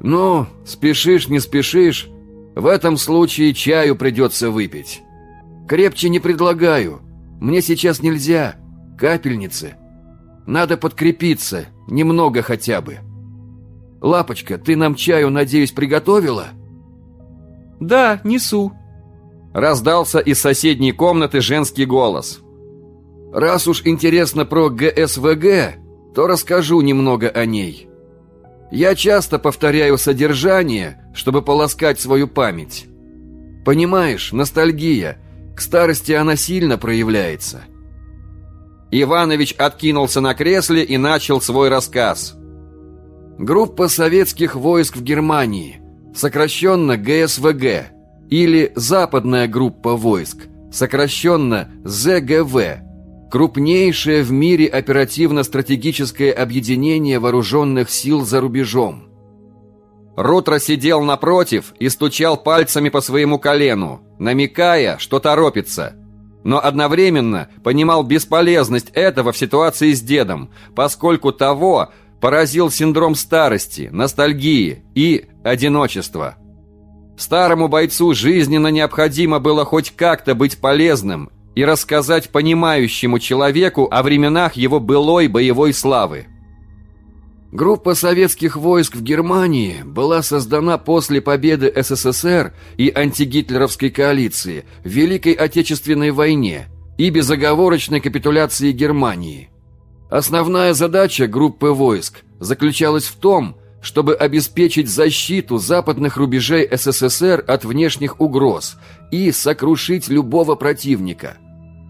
Ну, спешишь, не спешишь. В этом случае чаю придется выпить. Крепче не предлагаю. Мне сейчас нельзя. Капельницы. Надо подкрепиться. Немного хотя бы. Лапочка, ты нам чаю, надеюсь, приготовила?» «Да, несу», — раздался из соседней комнаты женский голос. «Раз уж интересно про ГСВГ, то расскажу немного о ней. Я часто повторяю содержание, чтобы полоскать свою память. Понимаешь, ностальгия, к старости она сильно проявляется». Иванович откинулся на кресле и начал свой рассказ. Группа советских войск в Германии сокращенно ГСВГ, или Западная группа войск, сокращенно ЗГВ, крупнейшее в мире оперативно-стратегическое объединение вооруженных сил за рубежом. Рутро сидел напротив и стучал пальцами по своему колену, намекая, что торопится. Но одновременно понимал бесполезность этого в ситуации с дедом, поскольку того поразил синдром старости, ностальгии и одиночества. Старому бойцу жизненно необходимо было хоть как-то быть полезным и рассказать понимающему человеку о временах его былой боевой славы. Группа советских войск в Германии была создана после победы СССР и антигитлеровской коалиции в Великой Отечественной войне и безоговорочной капитуляции Германии. Основная задача группы войск заключалась в том, чтобы обеспечить защиту западных рубежей СССР от внешних угроз и сокрушить любого противника.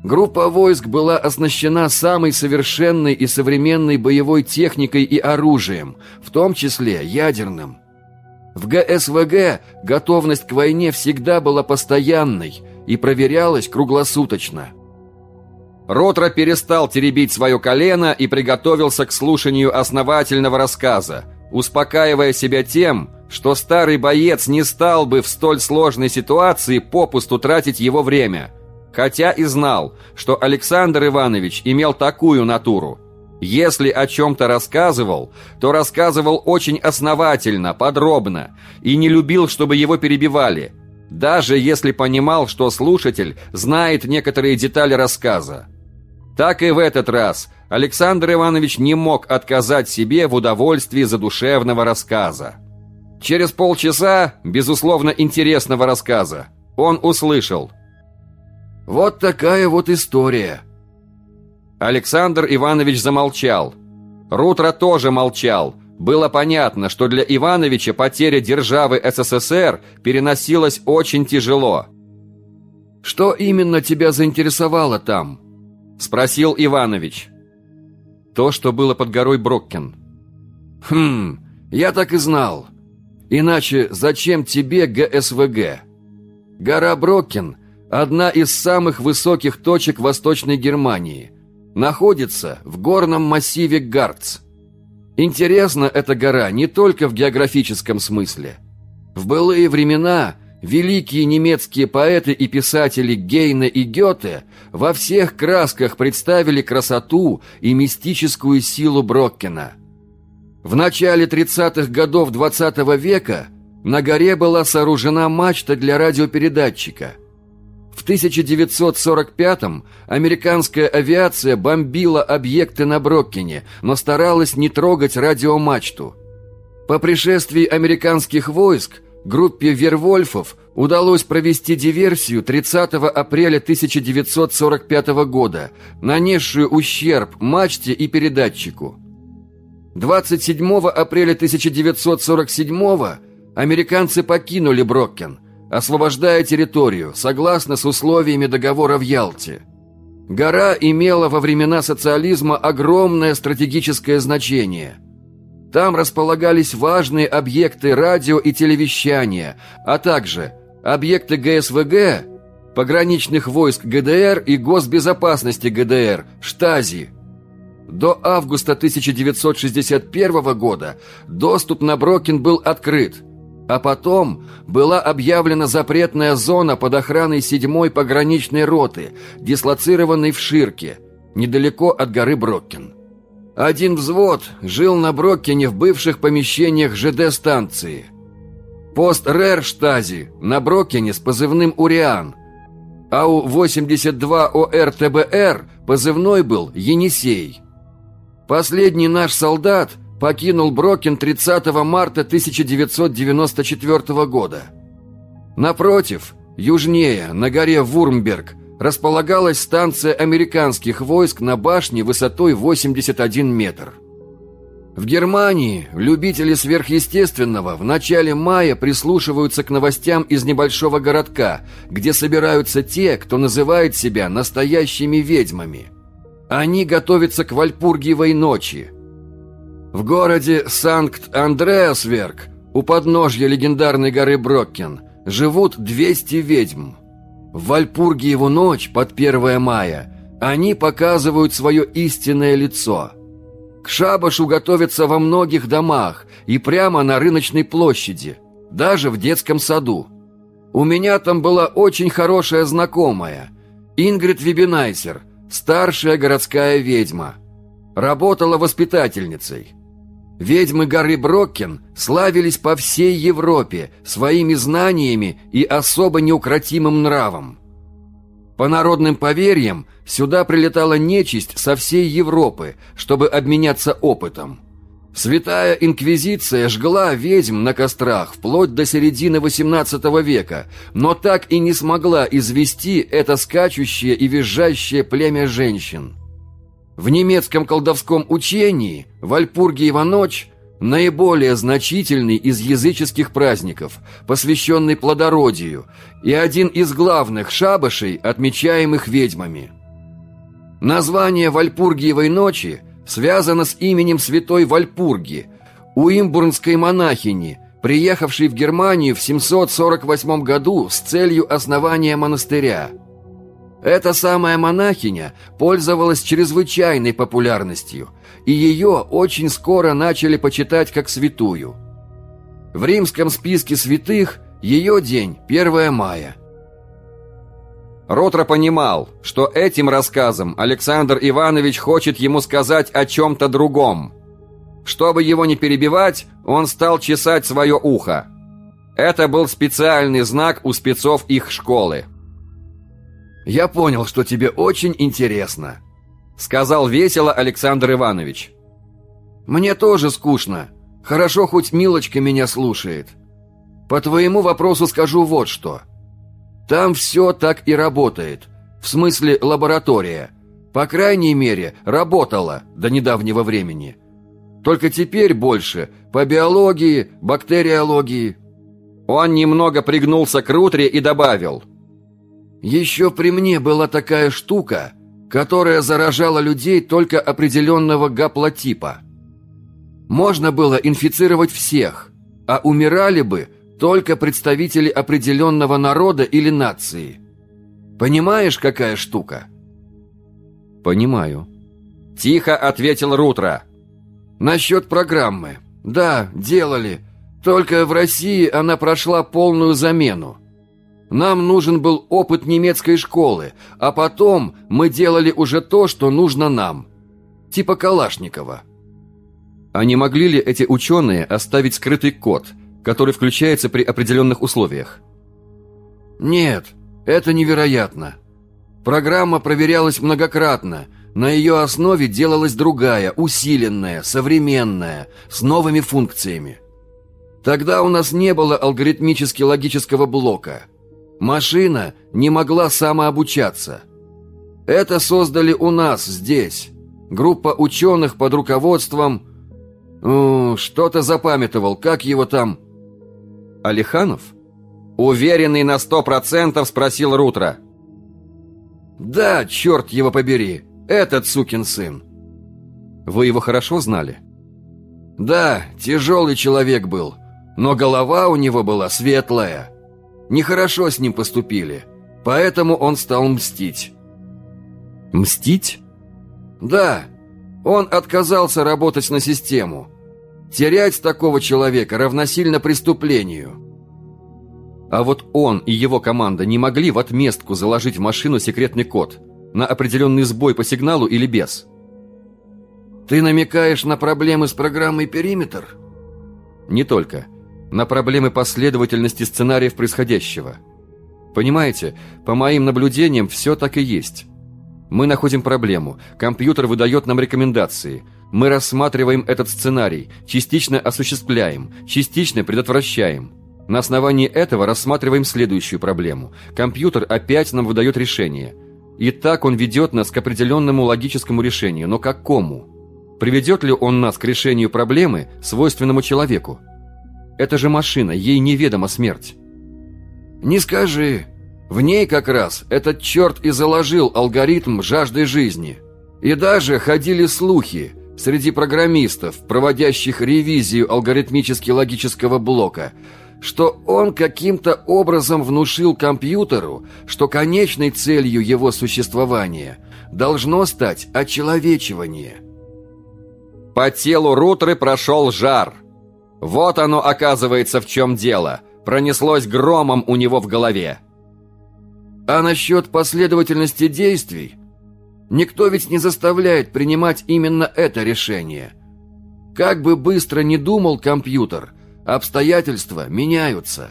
Группа войск была оснащена самой совершенной и современной боевой техникой и оружием, в том числе ядерным. В ГСВГ готовность к войне всегда была постоянной и проверялась круглосуточно. Ротро перестал теребить свое колено и приготовился к слушанию основательного рассказа, успокаивая себя тем, что старый боец не стал бы в столь сложной ситуации попусту тратить его время, хотя и знал, что Александр Иванович имел такую натуру. Если о чем-то рассказывал, то рассказывал очень основательно, подробно, и не любил, чтобы его перебивали, даже если понимал, что слушатель знает некоторые детали рассказа. Так и в этот раз Александр Иванович не мог отказать себе в удовольствии задушевного рассказа. Через полчаса, безусловно, интересного рассказа, он услышал. «Вот такая вот история». Александр Иванович замолчал. Рутро тоже молчал. Было понятно, что для Ивановича потеря державы СССР переносилась очень тяжело. «Что именно тебя заинтересовало там?» Спросил Иванович. То, что было под горой Броккен. Хм, я так и знал. Иначе зачем тебе ГСВГ? Гора Броккен – одна из самых высоких точек Восточной Германии. Находится в горном массиве Гарц. Интересна эта гора не только в географическом смысле. В былые времена Великие немецкие поэты и писатели Гейне и Гёте во всех красках представили красоту и мистическую силу Броккена. В начале 30-х годов XX -го века на горе была сооружена мачта для радиопередатчика. В 1945-м американская авиация бомбила объекты на Броккене, но старалась не трогать радиомачту. По пришествии американских войск Группе Вервольфов удалось провести диверсию 30 апреля 1945 года, нанесшую ущерб мачте и передатчику. 27 апреля 1947 американцы покинули Броккен, освобождая территорию, согласно с условиями договора в Ялте. Гора имела во времена социализма огромное стратегическое значение – там располагались важные объекты радио и телевещания, а также объекты ГСВГ, пограничных войск ГДР и госбезопасности ГДР, Штази. До августа 1961 года доступ на Брокин был открыт, а потом была объявлена запретная зона под охраной 7-й пограничной роты, дислоцированной в Ширке, недалеко от горы Броккин. Один взвод жил на Броккене в бывших помещениях ЖД-станции. Пост РЭР-штази на Броккене с позывным «Уриан». АУ-82ОРТБР позывной был «Енисей». Последний наш солдат покинул Брокен 30 марта 1994 года. Напротив, южнее, на горе Вурмберг, располагалась станция американских войск на башне высотой 81 метр. В Германии любители сверхъестественного в начале мая прислушиваются к новостям из небольшого городка, где собираются те, кто называет себя настоящими ведьмами. Они готовятся к Вальпургиевой ночи. В городе Санкт-Андреасверк, у подножья легендарной горы Броккен, живут 200 ведьм – в Вальпургиеву ночь под 1 мая они показывают свое истинное лицо. К шабашу готовятся во многих домах и прямо на рыночной площади, даже в детском саду. У меня там была очень хорошая знакомая, Ингрид Вебенайсер, старшая городская ведьма. Работала воспитательницей. Ведьмы горы Броккен славились по всей Европе своими знаниями и особо неукротимым нравом. По народным поверьям, сюда прилетала нечисть со всей Европы, чтобы обменяться опытом. Святая Инквизиция жгла ведьм на кострах вплоть до середины XVIII века, но так и не смогла извести это скачущее и визжащее племя женщин. В немецком колдовском учении Вальпургиева ночь наиболее значительный из языческих праздников, посвященный плодородию, и один из главных шабашей, отмечаемых ведьмами. Название Вальпургиевой ночи связано с именем святой Вальпурги, уимбурнской монахини, приехавшей в Германию в 748 году с целью основания монастыря. Эта самая монахиня пользовалась чрезвычайной популярностью, и ее очень скоро начали почитать как святую. В римском списке святых ее день – 1 мая. Ротро понимал, что этим рассказом Александр Иванович хочет ему сказать о чем-то другом – чтобы его не перебивать, он стал чесать свое ухо. Это был специальный знак у спецов их школы. «Я понял, что тебе очень интересно», — сказал весело Александр Иванович. «Мне тоже скучно. Хорошо, хоть Милочка меня слушает. По твоему вопросу скажу вот что. Там все так и работает. В смысле лаборатория. По крайней мере, работала до недавнего времени. Только теперь больше по биологии, бактериологии. Он немного пригнулся к Рутре и добавил. Еще при мне была такая штука, которая заражала людей только определенного гаплотипа. Можно было инфицировать всех, а умирали бы только представители определенного народа или нации. Понимаешь, какая штука? Понимаю. Тихо ответил Рутра. Насчет программы. Да, делали. Только в России она прошла полную замену. Нам нужен был опыт немецкой школы, а потом мы делали уже то, что нужно нам. Типа Калашникова. А не могли ли эти ученые оставить скрытый код, который включается при определенных условиях? Нет, это невероятно. Программа проверялась многократно – на ее основе делалась другая, усиленная, современная, с новыми функциями. Тогда у нас не было алгоритмически-логического блока. Машина не могла самообучаться. Это создали у нас здесь. Группа ученых под руководством... Что-то запамятовал, как его там... Алиханов? Уверенный на сто процентов спросил Рутро. Да, черт его побери. Этот сукин сын. Вы его хорошо знали? Да, тяжелый человек был, но голова у него была светлая. Нехорошо с ним поступили, поэтому он стал мстить. Мстить? Да, он отказался работать на систему. Терять такого человека равносильно преступлению. А вот он и его команда не могли в отместку заложить в машину секретный код – на определенный сбой по сигналу или без? Ты намекаешь на проблемы с программой «Периметр»? Не только. На проблемы последовательности сценариев происходящего. Понимаете, по моим наблюдениям все так и есть. Мы находим проблему, компьютер выдает нам рекомендации, мы рассматриваем этот сценарий, частично осуществляем, частично предотвращаем. На основании этого рассматриваем следующую проблему. Компьютер опять нам выдает решение – и так он ведет нас к определенному логическому решению, но какому? Приведет ли он нас к решению проблемы, свойственному человеку? Это же машина, ей неведома смерть. Не скажи. В ней как раз этот черт и заложил алгоритм жажды жизни. И даже ходили слухи среди программистов, проводящих ревизию алгоритмически-логического блока – что он каким-то образом внушил компьютеру, что конечной целью его существования должно стать очеловечивание. По телу Рутры прошел жар. Вот оно, оказывается, в чем дело. Пронеслось громом у него в голове. А насчет последовательности действий? Никто ведь не заставляет принимать именно это решение. Как бы быстро ни думал компьютер – Обстоятельства меняются.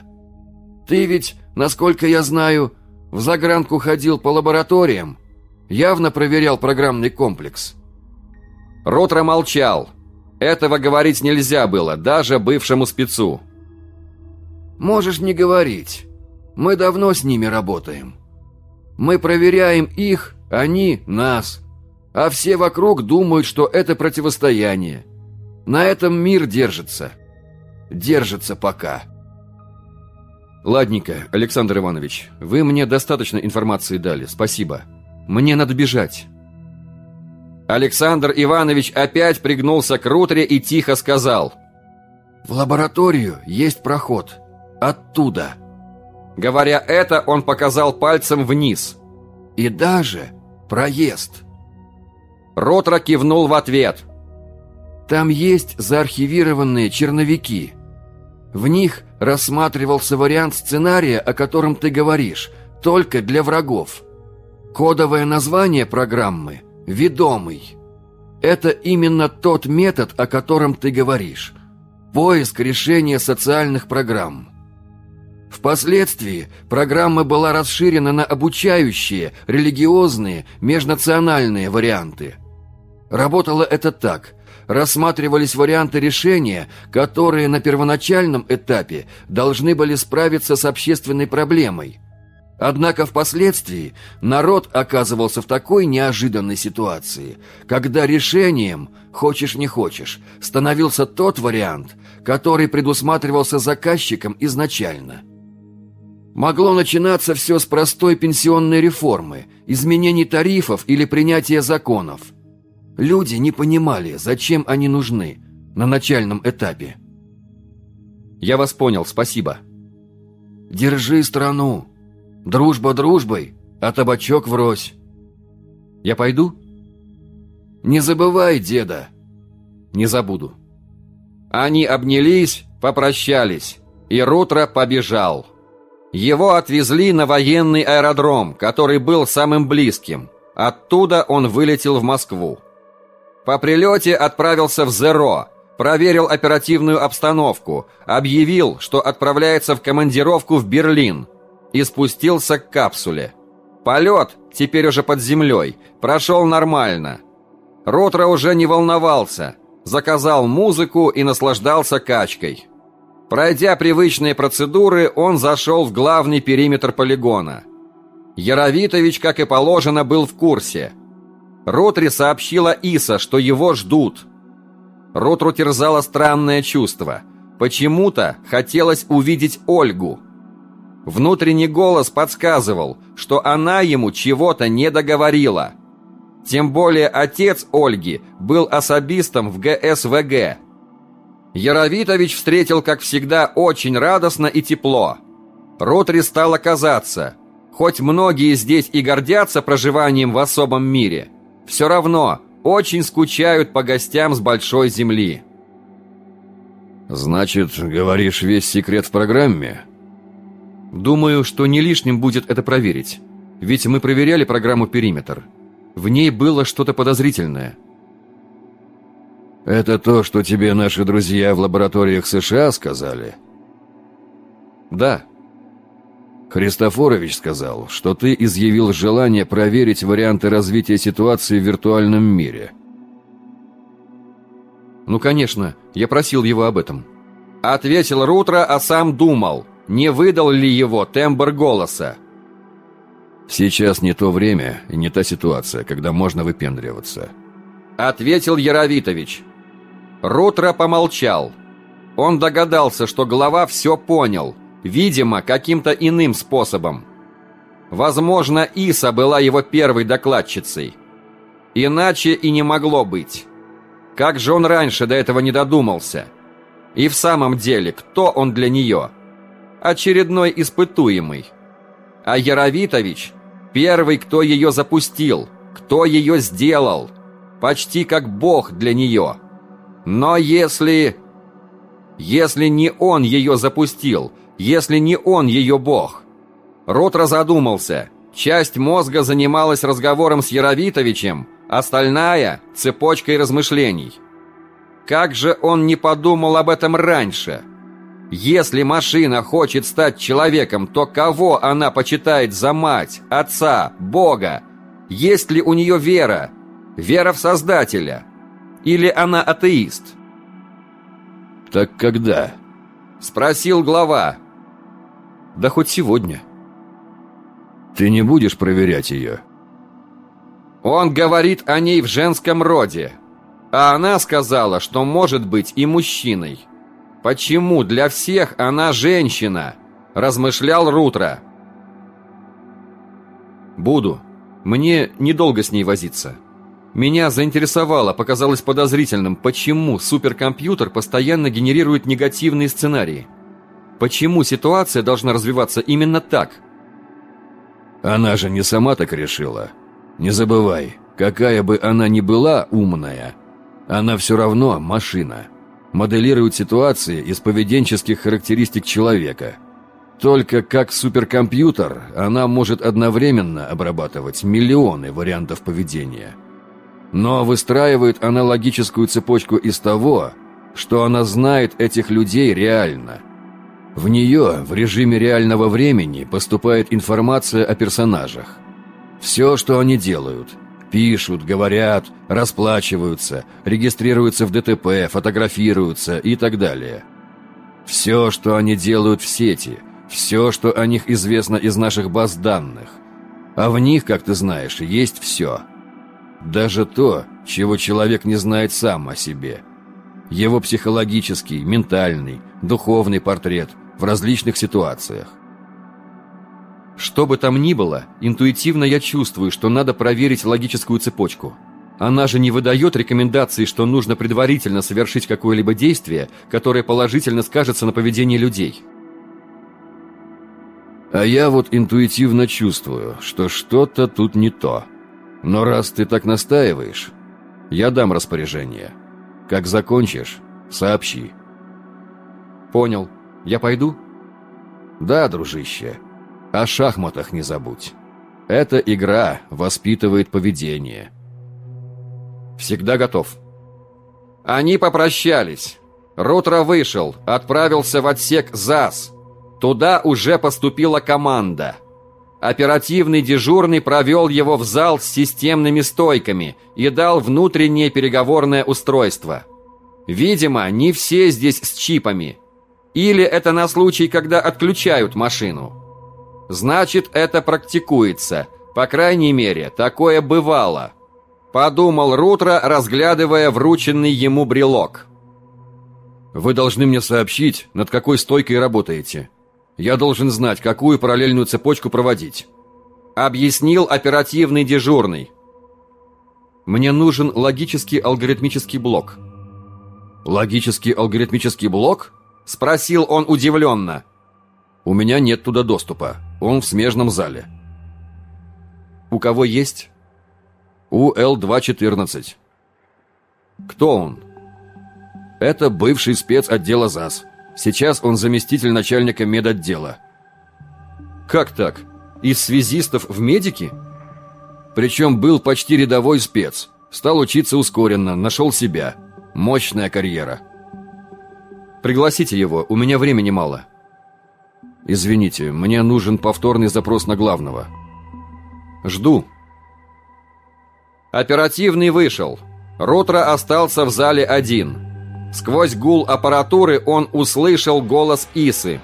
Ты ведь, насколько я знаю, в загранку ходил по лабораториям, явно проверял программный комплекс. Ротро молчал. Этого говорить нельзя было, даже бывшему спецу. Можешь не говорить. Мы давно с ними работаем. Мы проверяем их, они нас. А все вокруг думают, что это противостояние. На этом мир держится. Держится пока. Ладненько, Александр Иванович, вы мне достаточно информации дали, спасибо. Мне надо бежать. Александр Иванович опять пригнулся к Рутре и тихо сказал. «В лабораторию есть проход. Оттуда». Говоря это, он показал пальцем вниз. «И даже проезд». Ротра кивнул в ответ. «Там есть заархивированные черновики. В них рассматривался вариант сценария, о котором ты говоришь, только для врагов. Кодовое название программы – «Ведомый». Это именно тот метод, о котором ты говоришь. Поиск решения социальных программ. Впоследствии программа была расширена на обучающие, религиозные, межнациональные варианты. Работало это так. Рассматривались варианты решения, которые на первоначальном этапе должны были справиться с общественной проблемой. Однако впоследствии народ оказывался в такой неожиданной ситуации, когда решением, хочешь не хочешь, становился тот вариант, который предусматривался заказчиком изначально – Могло начинаться все с простой пенсионной реформы, изменений тарифов или принятия законов. Люди не понимали, зачем они нужны на начальном этапе. Я вас понял, спасибо. Держи страну. Дружба дружбой, а табачок врозь. Я пойду? Не забывай, деда. Не забуду. Они обнялись, попрощались, и Рутро побежал. Его отвезли на военный аэродром, который был самым близким. Оттуда он вылетел в Москву. По прилете отправился в Зеро, проверил оперативную обстановку, объявил, что отправляется в командировку в Берлин и спустился к капсуле. Полет, теперь уже под землей, прошел нормально. Ротро уже не волновался, заказал музыку и наслаждался качкой. Пройдя привычные процедуры, он зашел в главный периметр полигона. Яровитович, как и положено, был в курсе. Ротри сообщила Иса, что его ждут. Ротру терзало странное чувство. Почему-то хотелось увидеть Ольгу. Внутренний голос подсказывал, что она ему чего-то не договорила. Тем более отец Ольги был особистом в ГСВГ – Яровитович встретил, как всегда, очень радостно и тепло. Ротри стало казаться, хоть многие здесь и гордятся проживанием в особом мире, все равно очень скучают по гостям с большой земли. «Значит, говоришь, весь секрет в программе?» «Думаю, что не лишним будет это проверить. Ведь мы проверяли программу «Периметр». В ней было что-то подозрительное». «Это то, что тебе наши друзья в лабораториях США сказали?» «Да». Христофорович сказал, что ты изъявил желание проверить варианты развития ситуации в виртуальном мире. «Ну, конечно, я просил его об этом». Ответил Рутро, а сам думал, не выдал ли его тембр голоса. «Сейчас не то время и не та ситуация, когда можно выпендриваться», — ответил Яровитович. Рутро помолчал. Он догадался, что глава все понял, видимо, каким-то иным способом. Возможно, Иса была его первой докладчицей. Иначе и не могло быть. Как же он раньше до этого не додумался? И в самом деле, кто он для нее? Очередной испытуемый. А Яровитович – первый, кто ее запустил, кто ее сделал. Почти как бог для нее – но если... Если не он ее запустил, если не он ее бог... Ротро задумался. Часть мозга занималась разговором с Яровитовичем, остальная — цепочкой размышлений. Как же он не подумал об этом раньше? Если машина хочет стать человеком, то кого она почитает за мать, отца, Бога? Есть ли у нее вера? Вера в Создателя? Или она атеист?» «Так когда?» — спросил глава. «Да хоть сегодня». «Ты не будешь проверять ее?» Он говорит о ней в женском роде. А она сказала, что может быть и мужчиной. Почему для всех она женщина? Размышлял Рутро. Буду. Мне недолго с ней возиться. Меня заинтересовало, показалось подозрительным, почему суперкомпьютер постоянно генерирует негативные сценарии. Почему ситуация должна развиваться именно так? Она же не сама так решила. Не забывай, какая бы она ни была умная, она все равно машина. Моделирует ситуации из поведенческих характеристик человека. Только как суперкомпьютер она может одновременно обрабатывать миллионы вариантов поведения. Но выстраивает она цепочку из того, что она знает этих людей реально. В нее в режиме реального времени поступает информация о персонажах. Все, что они делают – Пишут, говорят, расплачиваются, регистрируются в ДТП, фотографируются и так далее. Все, что они делают в сети, все, что о них известно из наших баз данных. А в них, как ты знаешь, есть все. Даже то, чего человек не знает сам о себе. Его психологический, ментальный, духовный портрет в различных ситуациях. Что бы там ни было, интуитивно я чувствую, что надо проверить логическую цепочку. Она же не выдает рекомендации, что нужно предварительно совершить какое-либо действие, которое положительно скажется на поведении людей. А я вот интуитивно чувствую, что что-то тут не то. Но раз ты так настаиваешь, я дам распоряжение. Как закончишь, сообщи. Понял. Я пойду? Да, дружище. О шахматах не забудь. Эта игра воспитывает поведение. Всегда готов. Они попрощались. Рутро вышел, отправился в отсек ЗАС. Туда уже поступила команда. Оперативный дежурный провел его в зал с системными стойками и дал внутреннее переговорное устройство. Видимо, не все здесь с чипами. Или это на случай, когда отключают машину. Значит, это практикуется. По крайней мере, такое бывало. Подумал Рутро, разглядывая врученный ему брелок. Вы должны мне сообщить, над какой стойкой работаете. Я должен знать, какую параллельную цепочку проводить. Объяснил оперативный дежурный. Мне нужен логический алгоритмический блок. Логический алгоритмический блок? Спросил он удивленно. У меня нет туда доступа. Он в смежном зале. У кого есть? У Л-214. Кто он? Это бывший спец отдела ЗАС. Сейчас он заместитель начальника медотдела. Как так? Из связистов в медики? Причем был почти рядовой спец. Стал учиться ускоренно, нашел себя. Мощная карьера. Пригласите его, у меня времени мало. «Извините, мне нужен повторный запрос на главного». «Жду». Оперативный вышел. Рутро остался в зале один. Сквозь гул аппаратуры он услышал голос Исы.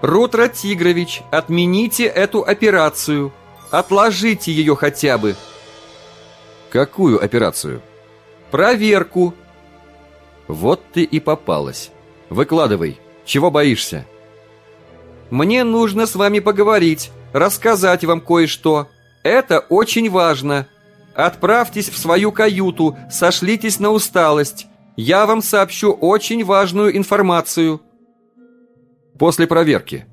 «Рутро Тигрович, отмените эту операцию. Отложите ее хотя бы». «Какую операцию?» «Проверку». «Вот ты и попалась. Выкладывай. Чего боишься?» Мне нужно с вами поговорить, рассказать вам кое-что. Это очень важно. Отправьтесь в свою каюту, сошлитесь на усталость. Я вам сообщу очень важную информацию. После проверки.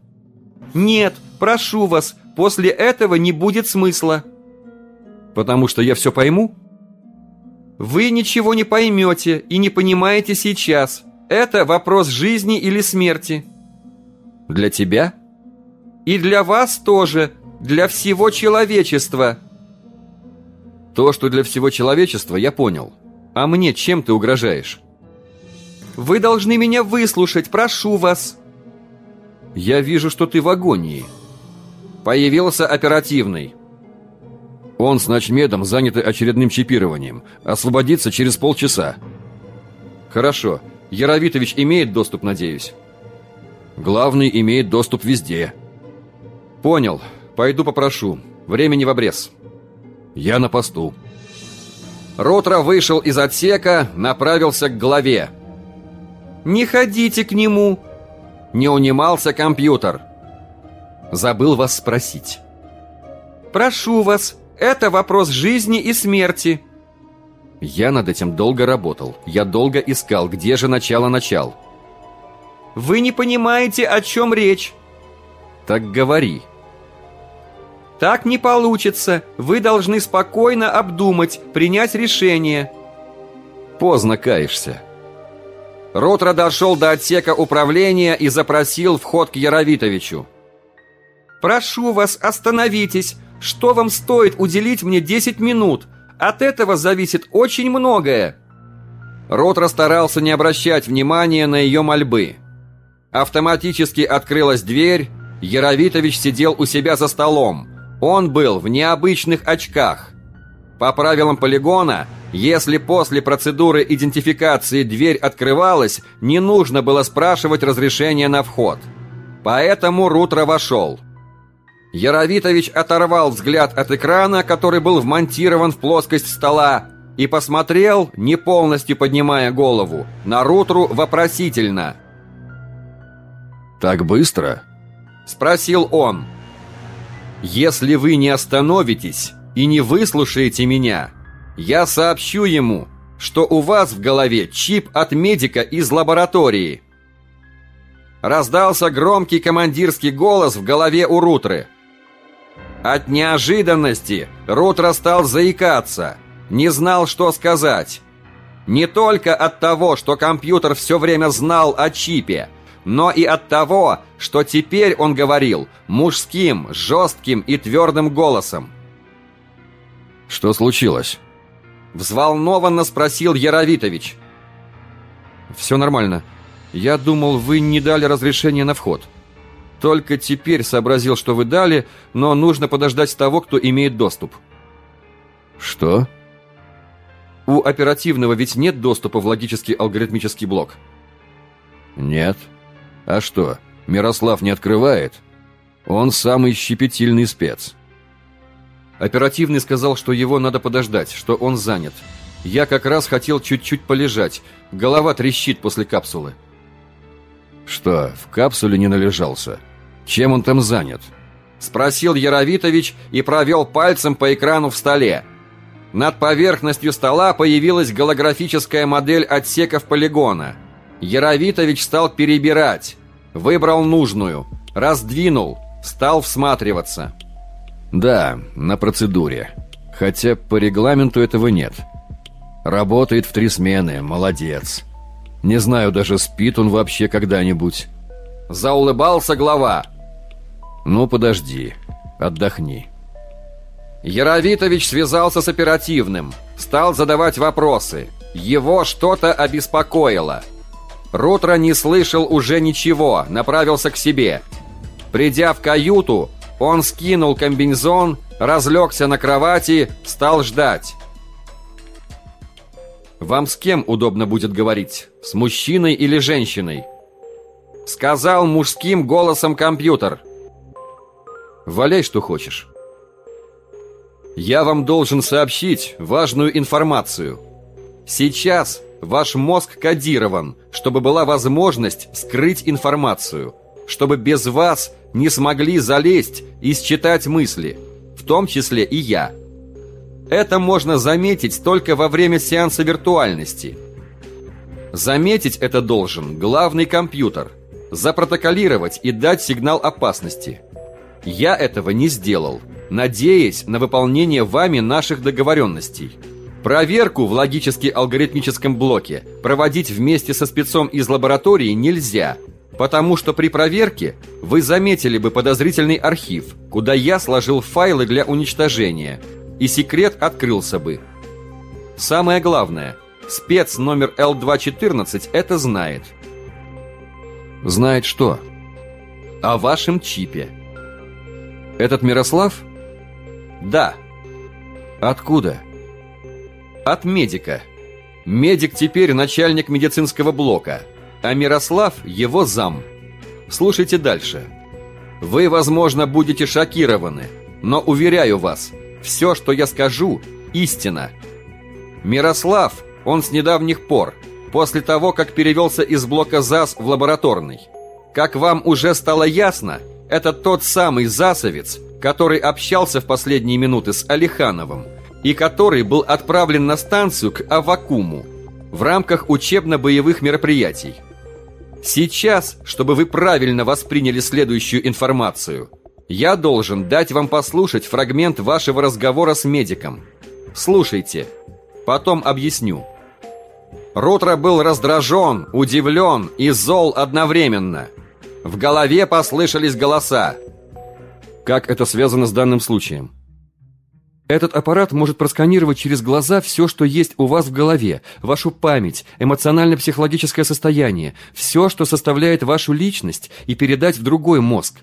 Нет, прошу вас, после этого не будет смысла. Потому что я все пойму? Вы ничего не поймете и не понимаете сейчас. Это вопрос жизни или смерти. Для тебя? И для вас тоже, для всего человечества. То, что для всего человечества, я понял. А мне чем ты угрожаешь? Вы должны меня выслушать, прошу вас. Я вижу, что ты в агонии. Появился оперативный. Он с ночмедом заняты очередным чипированием. Освободится через полчаса. Хорошо. Яровитович имеет доступ, надеюсь? Главный имеет доступ везде. Понял. Пойду попрошу. Времени в обрез. Я на посту. Ротро вышел из отсека, направился к главе. «Не ходите к нему!» Не унимался компьютер. Забыл вас спросить. «Прошу вас, это вопрос жизни и смерти!» Я над этим долго работал. Я долго искал, где же начало-начал. «Вы не понимаете, о чем речь!» «Так говори!» Так не получится. Вы должны спокойно обдумать, принять решение. Поздно каешься. Ротро дошел до отсека управления и запросил вход к Яровитовичу. «Прошу вас, остановитесь. Что вам стоит уделить мне 10 минут? От этого зависит очень многое». Ротро старался не обращать внимания на ее мольбы. Автоматически открылась дверь, Яровитович сидел у себя за столом. Он был в необычных очках. По правилам полигона, если после процедуры идентификации дверь открывалась, не нужно было спрашивать разрешения на вход. Поэтому Рутро вошел. Яровитович оторвал взгляд от экрана, который был вмонтирован в плоскость стола, и посмотрел, не полностью поднимая голову, на Рутру вопросительно. «Так быстро?» – спросил он. Если вы не остановитесь и не выслушаете меня, я сообщу ему, что у вас в голове чип от медика из лаборатории. Раздался громкий командирский голос в голове у Рутры. От неожиданности Рутра стал заикаться, не знал, что сказать. Не только от того, что компьютер все время знал о чипе, но и от того, что теперь он говорил мужским, жестким и твердым голосом. «Что случилось?» Взволнованно спросил Яровитович. «Все нормально. Я думал, вы не дали разрешения на вход. Только теперь сообразил, что вы дали, но нужно подождать того, кто имеет доступ». «Что?» «У оперативного ведь нет доступа в логический алгоритмический блок?» «Нет». А что, Мирослав не открывает? Он самый щепетильный спец. Оперативный сказал, что его надо подождать, что он занят. Я как раз хотел чуть-чуть полежать. Голова трещит после капсулы. Что, в капсуле не належался? Чем он там занят? Спросил Яровитович и провел пальцем по экрану в столе. Над поверхностью стола появилась голографическая модель отсеков полигона – Яровитович стал перебирать. Выбрал нужную, раздвинул, стал всматриваться. Да, на процедуре. Хотя по регламенту этого нет. Работает в три смены, молодец. Не знаю даже, спит он вообще когда-нибудь. Заулыбался глава. Ну, подожди, отдохни. Яровитович связался с оперативным, стал задавать вопросы. Его что-то обеспокоило – Рутро не слышал уже ничего, направился к себе. Придя в каюту, он скинул комбинезон, разлегся на кровати, стал ждать. «Вам с кем удобно будет говорить? С мужчиной или женщиной?» Сказал мужским голосом компьютер. «Валяй, что хочешь». «Я вам должен сообщить важную информацию. Сейчас Ваш мозг кодирован, чтобы была возможность скрыть информацию, чтобы без вас не смогли залезть и считать мысли, в том числе и я. Это можно заметить только во время сеанса виртуальности. Заметить это должен главный компьютер, запротоколировать и дать сигнал опасности. Я этого не сделал, надеясь на выполнение вами наших договоренностей. Проверку в логически-алгоритмическом блоке проводить вместе со спецом из лаборатории нельзя, потому что при проверке вы заметили бы подозрительный архив, куда я сложил файлы для уничтожения, и секрет открылся бы. Самое главное, спец номер L214 это знает. Знает что? О вашем чипе. Этот Мирослав? Да. Откуда? От медика. Медик теперь начальник медицинского блока, а Мирослав его зам. Слушайте дальше. Вы, возможно, будете шокированы, но уверяю вас, Все, что я скажу, истина. Мирослав, он с недавних пор, после того, как перевелся из блока ЗАС в лабораторный. Как вам уже стало ясно, это тот самый Засовец, который общался в последние минуты с Алихановым и который был отправлен на станцию к Авакуму в рамках учебно-боевых мероприятий. Сейчас, чтобы вы правильно восприняли следующую информацию, я должен дать вам послушать фрагмент вашего разговора с медиком. Слушайте, потом объясню. Рутро был раздражен, удивлен и зол одновременно. В голове послышались голоса. Как это связано с данным случаем? Этот аппарат может просканировать через глаза все, что есть у вас в голове, вашу память, эмоционально-психологическое состояние, все, что составляет вашу личность, и передать в другой мозг.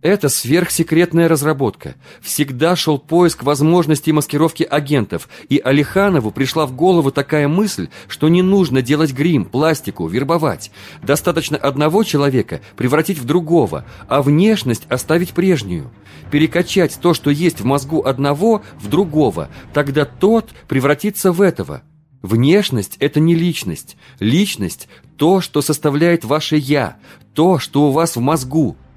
Это сверхсекретная разработка. Всегда шел поиск возможностей маскировки агентов, и Алиханову пришла в голову такая мысль, что не нужно делать грим, пластику, вербовать. Достаточно одного человека превратить в другого, а внешность оставить прежнюю. Перекачать то, что есть в мозгу одного, в другого, тогда тот превратится в этого. Внешность – это не личность. Личность – то, что составляет ваше «я», то, что у вас в мозгу –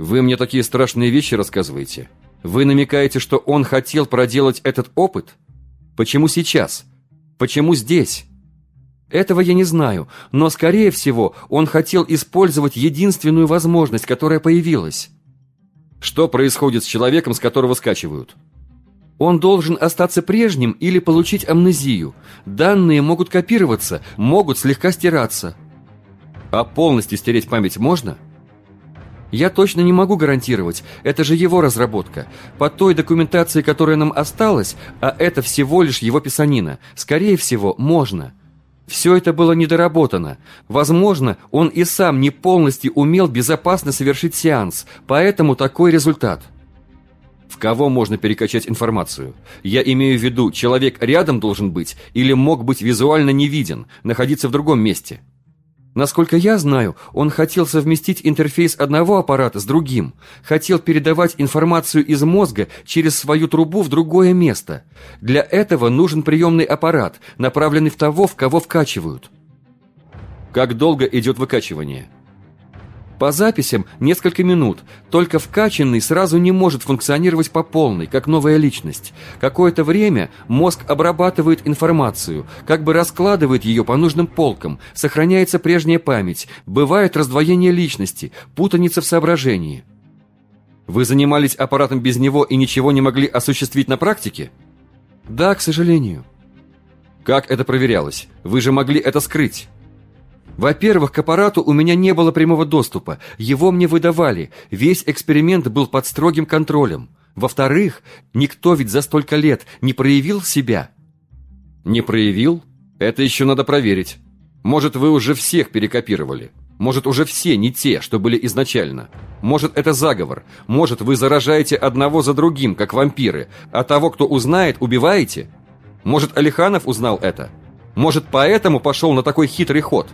вы мне такие страшные вещи рассказываете. Вы намекаете, что он хотел проделать этот опыт? Почему сейчас? Почему здесь? Этого я не знаю, но, скорее всего, он хотел использовать единственную возможность, которая появилась. Что происходит с человеком, с которого скачивают? Он должен остаться прежним или получить амнезию. Данные могут копироваться, могут слегка стираться. А полностью стереть память можно? – я точно не могу гарантировать, это же его разработка. По той документации, которая нам осталась, а это всего лишь его писанина, скорее всего, можно. Все это было недоработано. Возможно, он и сам не полностью умел безопасно совершить сеанс, поэтому такой результат. В кого можно перекачать информацию? Я имею в виду, человек рядом должен быть или мог быть визуально не виден, находиться в другом месте. Насколько я знаю, он хотел совместить интерфейс одного аппарата с другим, хотел передавать информацию из мозга через свою трубу в другое место. Для этого нужен приемный аппарат, направленный в того, в кого вкачивают. Как долго идет выкачивание? По записям несколько минут, только вкачанный сразу не может функционировать по полной, как новая личность. Какое-то время мозг обрабатывает информацию, как бы раскладывает ее по нужным полкам, сохраняется прежняя память, бывает раздвоение личности, путаница в соображении. Вы занимались аппаратом без него и ничего не могли осуществить на практике? Да, к сожалению. Как это проверялось? Вы же могли это скрыть. Во-первых, к аппарату у меня не было прямого доступа, его мне выдавали, весь эксперимент был под строгим контролем. Во-вторых, никто ведь за столько лет не проявил себя. Не проявил? Это еще надо проверить. Может, вы уже всех перекопировали. Может, уже все не те, что были изначально. Может, это заговор. Может, вы заражаете одного за другим, как вампиры, а того, кто узнает, убиваете? Может, Алиханов узнал это? Может, поэтому пошел на такой хитрый ход?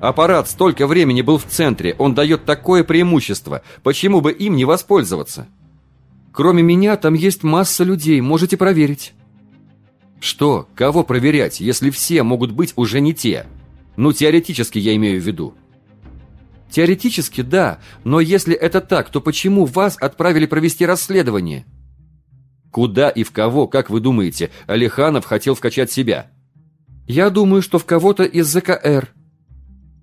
Аппарат столько времени был в центре, он дает такое преимущество. Почему бы им не воспользоваться? Кроме меня, там есть масса людей, можете проверить. Что? Кого проверять, если все могут быть уже не те? Ну, теоретически я имею в виду. Теоретически, да, но если это так, то почему вас отправили провести расследование? Куда и в кого, как вы думаете, Алиханов хотел вкачать себя? Я думаю, что в кого-то из ЗКР.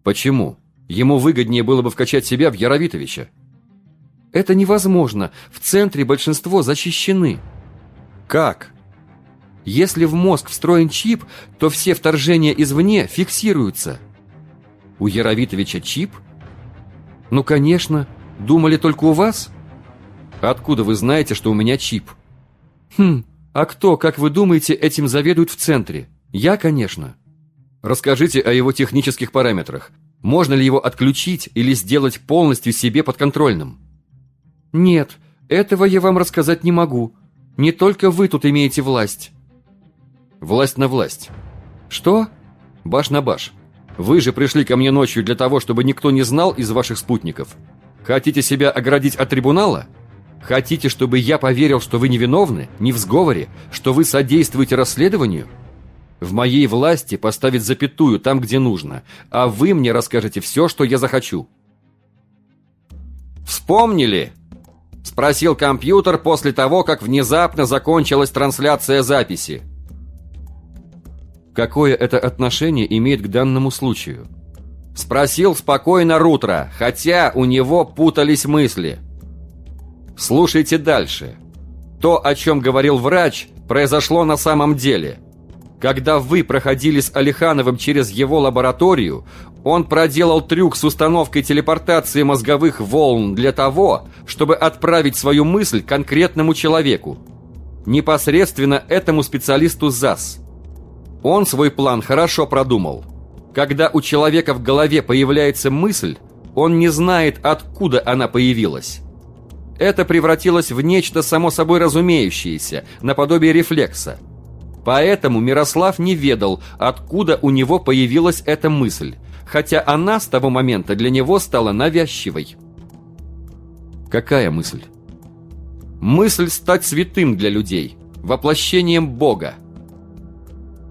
Почему? Ему выгоднее было бы вкачать себя в Яровитовича. Это невозможно. В центре большинство защищены. Как? Если в мозг встроен чип, то все вторжения извне фиксируются. У Яровитовича чип? Ну, конечно. Думали только у вас? Откуда вы знаете, что у меня чип? Хм, а кто, как вы думаете, этим заведует в центре? Я, конечно. Расскажите о его технических параметрах. Можно ли его отключить или сделать полностью себе подконтрольным? Нет, этого я вам рассказать не могу. Не только вы тут имеете власть. Власть на власть. Что? Баш на баш. Вы же пришли ко мне ночью для того, чтобы никто не знал из ваших спутников. Хотите себя оградить от трибунала? Хотите, чтобы я поверил, что вы невиновны, не в сговоре, что вы содействуете расследованию? В моей власти поставить запятую там, где нужно, а вы мне расскажете все, что я захочу. Вспомнили? Спросил компьютер после того, как внезапно закончилась трансляция записи. Какое это отношение имеет к данному случаю? Спросил спокойно Рутро, хотя у него путались мысли. Слушайте дальше. То, о чем говорил врач, произошло на самом деле. Когда вы проходили с Алихановым через его лабораторию, он проделал трюк с установкой телепортации мозговых волн для того, чтобы отправить свою мысль конкретному человеку. Непосредственно этому специалисту ЗАС – он свой план хорошо продумал. Когда у человека в голове появляется мысль, он не знает, откуда она появилась. Это превратилось в нечто само собой разумеющееся, наподобие рефлекса. Поэтому Мирослав не ведал, откуда у него появилась эта мысль, хотя она с того момента для него стала навязчивой. Какая мысль? Мысль стать святым для людей, воплощением Бога.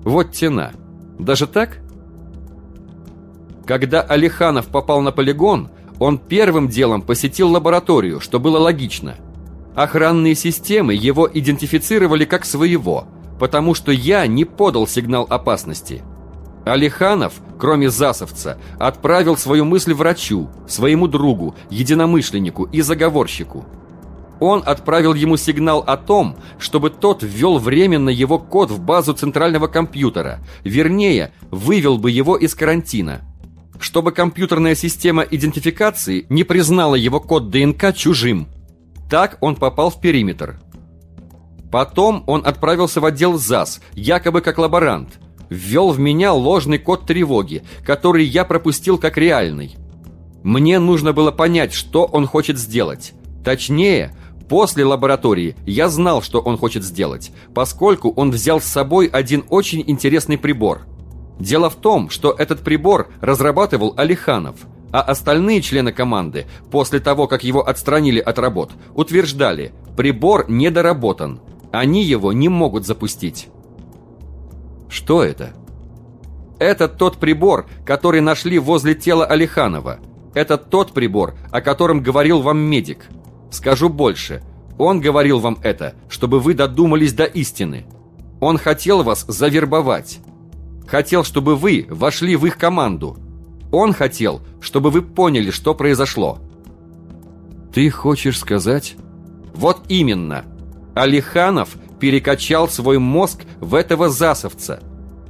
Вот тена. Даже так? Когда Алиханов попал на полигон, он первым делом посетил лабораторию, что было логично. Охранные системы его идентифицировали как своего, потому что я не подал сигнал опасности. Алиханов, кроме Засовца, отправил свою мысль врачу, своему другу, единомышленнику и заговорщику – он отправил ему сигнал о том, чтобы тот ввел временно его код в базу центрального компьютера, вернее, вывел бы его из карантина. Чтобы компьютерная система идентификации не признала его код ДНК чужим. Так он попал в периметр. Потом он отправился в отдел ЗАС, якобы как лаборант. Ввел в меня ложный код тревоги, который я пропустил как реальный. Мне нужно было понять, что он хочет сделать. Точнее, После лаборатории я знал, что он хочет сделать, поскольку он взял с собой один очень интересный прибор. Дело в том, что этот прибор разрабатывал Алиханов, а остальные члены команды, после того, как его отстранили от работ, утверждали, прибор недоработан, они его не могут запустить. Что это? Это тот прибор, который нашли возле тела Алиханова. Это тот прибор, о котором говорил вам медик – Скажу больше. Он говорил вам это, чтобы вы додумались до истины. Он хотел вас завербовать. Хотел, чтобы вы вошли в их команду. Он хотел, чтобы вы поняли, что произошло. Ты хочешь сказать? Вот именно. Алиханов перекачал свой мозг в этого засовца.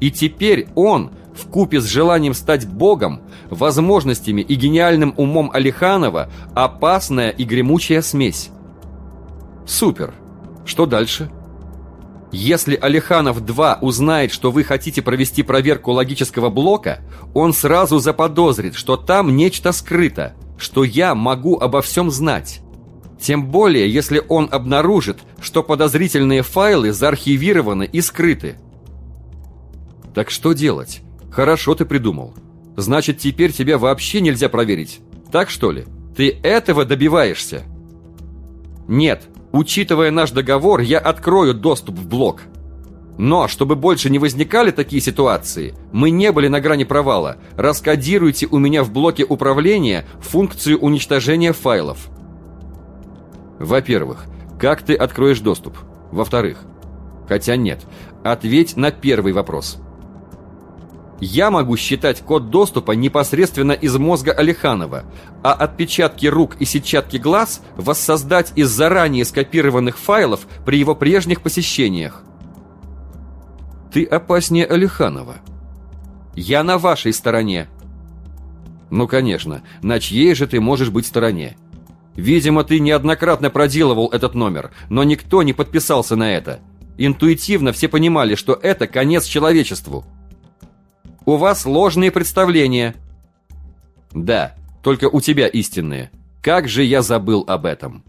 И теперь он, в купе с желанием стать богом, возможностями и гениальным умом Алиханова опасная и гремучая смесь. Супер. Что дальше? Если Алиханов-2 узнает, что вы хотите провести проверку логического блока, он сразу заподозрит, что там нечто скрыто, что я могу обо всем знать. Тем более, если он обнаружит, что подозрительные файлы заархивированы и скрыты. Так что делать? Хорошо ты придумал. Значит, теперь тебя вообще нельзя проверить. Так что ли? Ты этого добиваешься? Нет. Учитывая наш договор, я открою доступ в блок. Но, чтобы больше не возникали такие ситуации, мы не были на грани провала. Раскодируйте у меня в блоке управления функцию уничтожения файлов. Во-первых, как ты откроешь доступ? Во-вторых, хотя нет, ответь на первый вопрос. Я могу считать код доступа непосредственно из мозга Алиханова, а отпечатки рук и сетчатки глаз воссоздать из заранее скопированных файлов при его прежних посещениях. Ты опаснее Алиханова. Я на вашей стороне. Ну, конечно, на чьей же ты можешь быть стороне? Видимо, ты неоднократно проделывал этот номер, но никто не подписался на это. Интуитивно все понимали, что это конец человечеству. У вас ложные представления. Да, только у тебя истинные. Как же я забыл об этом.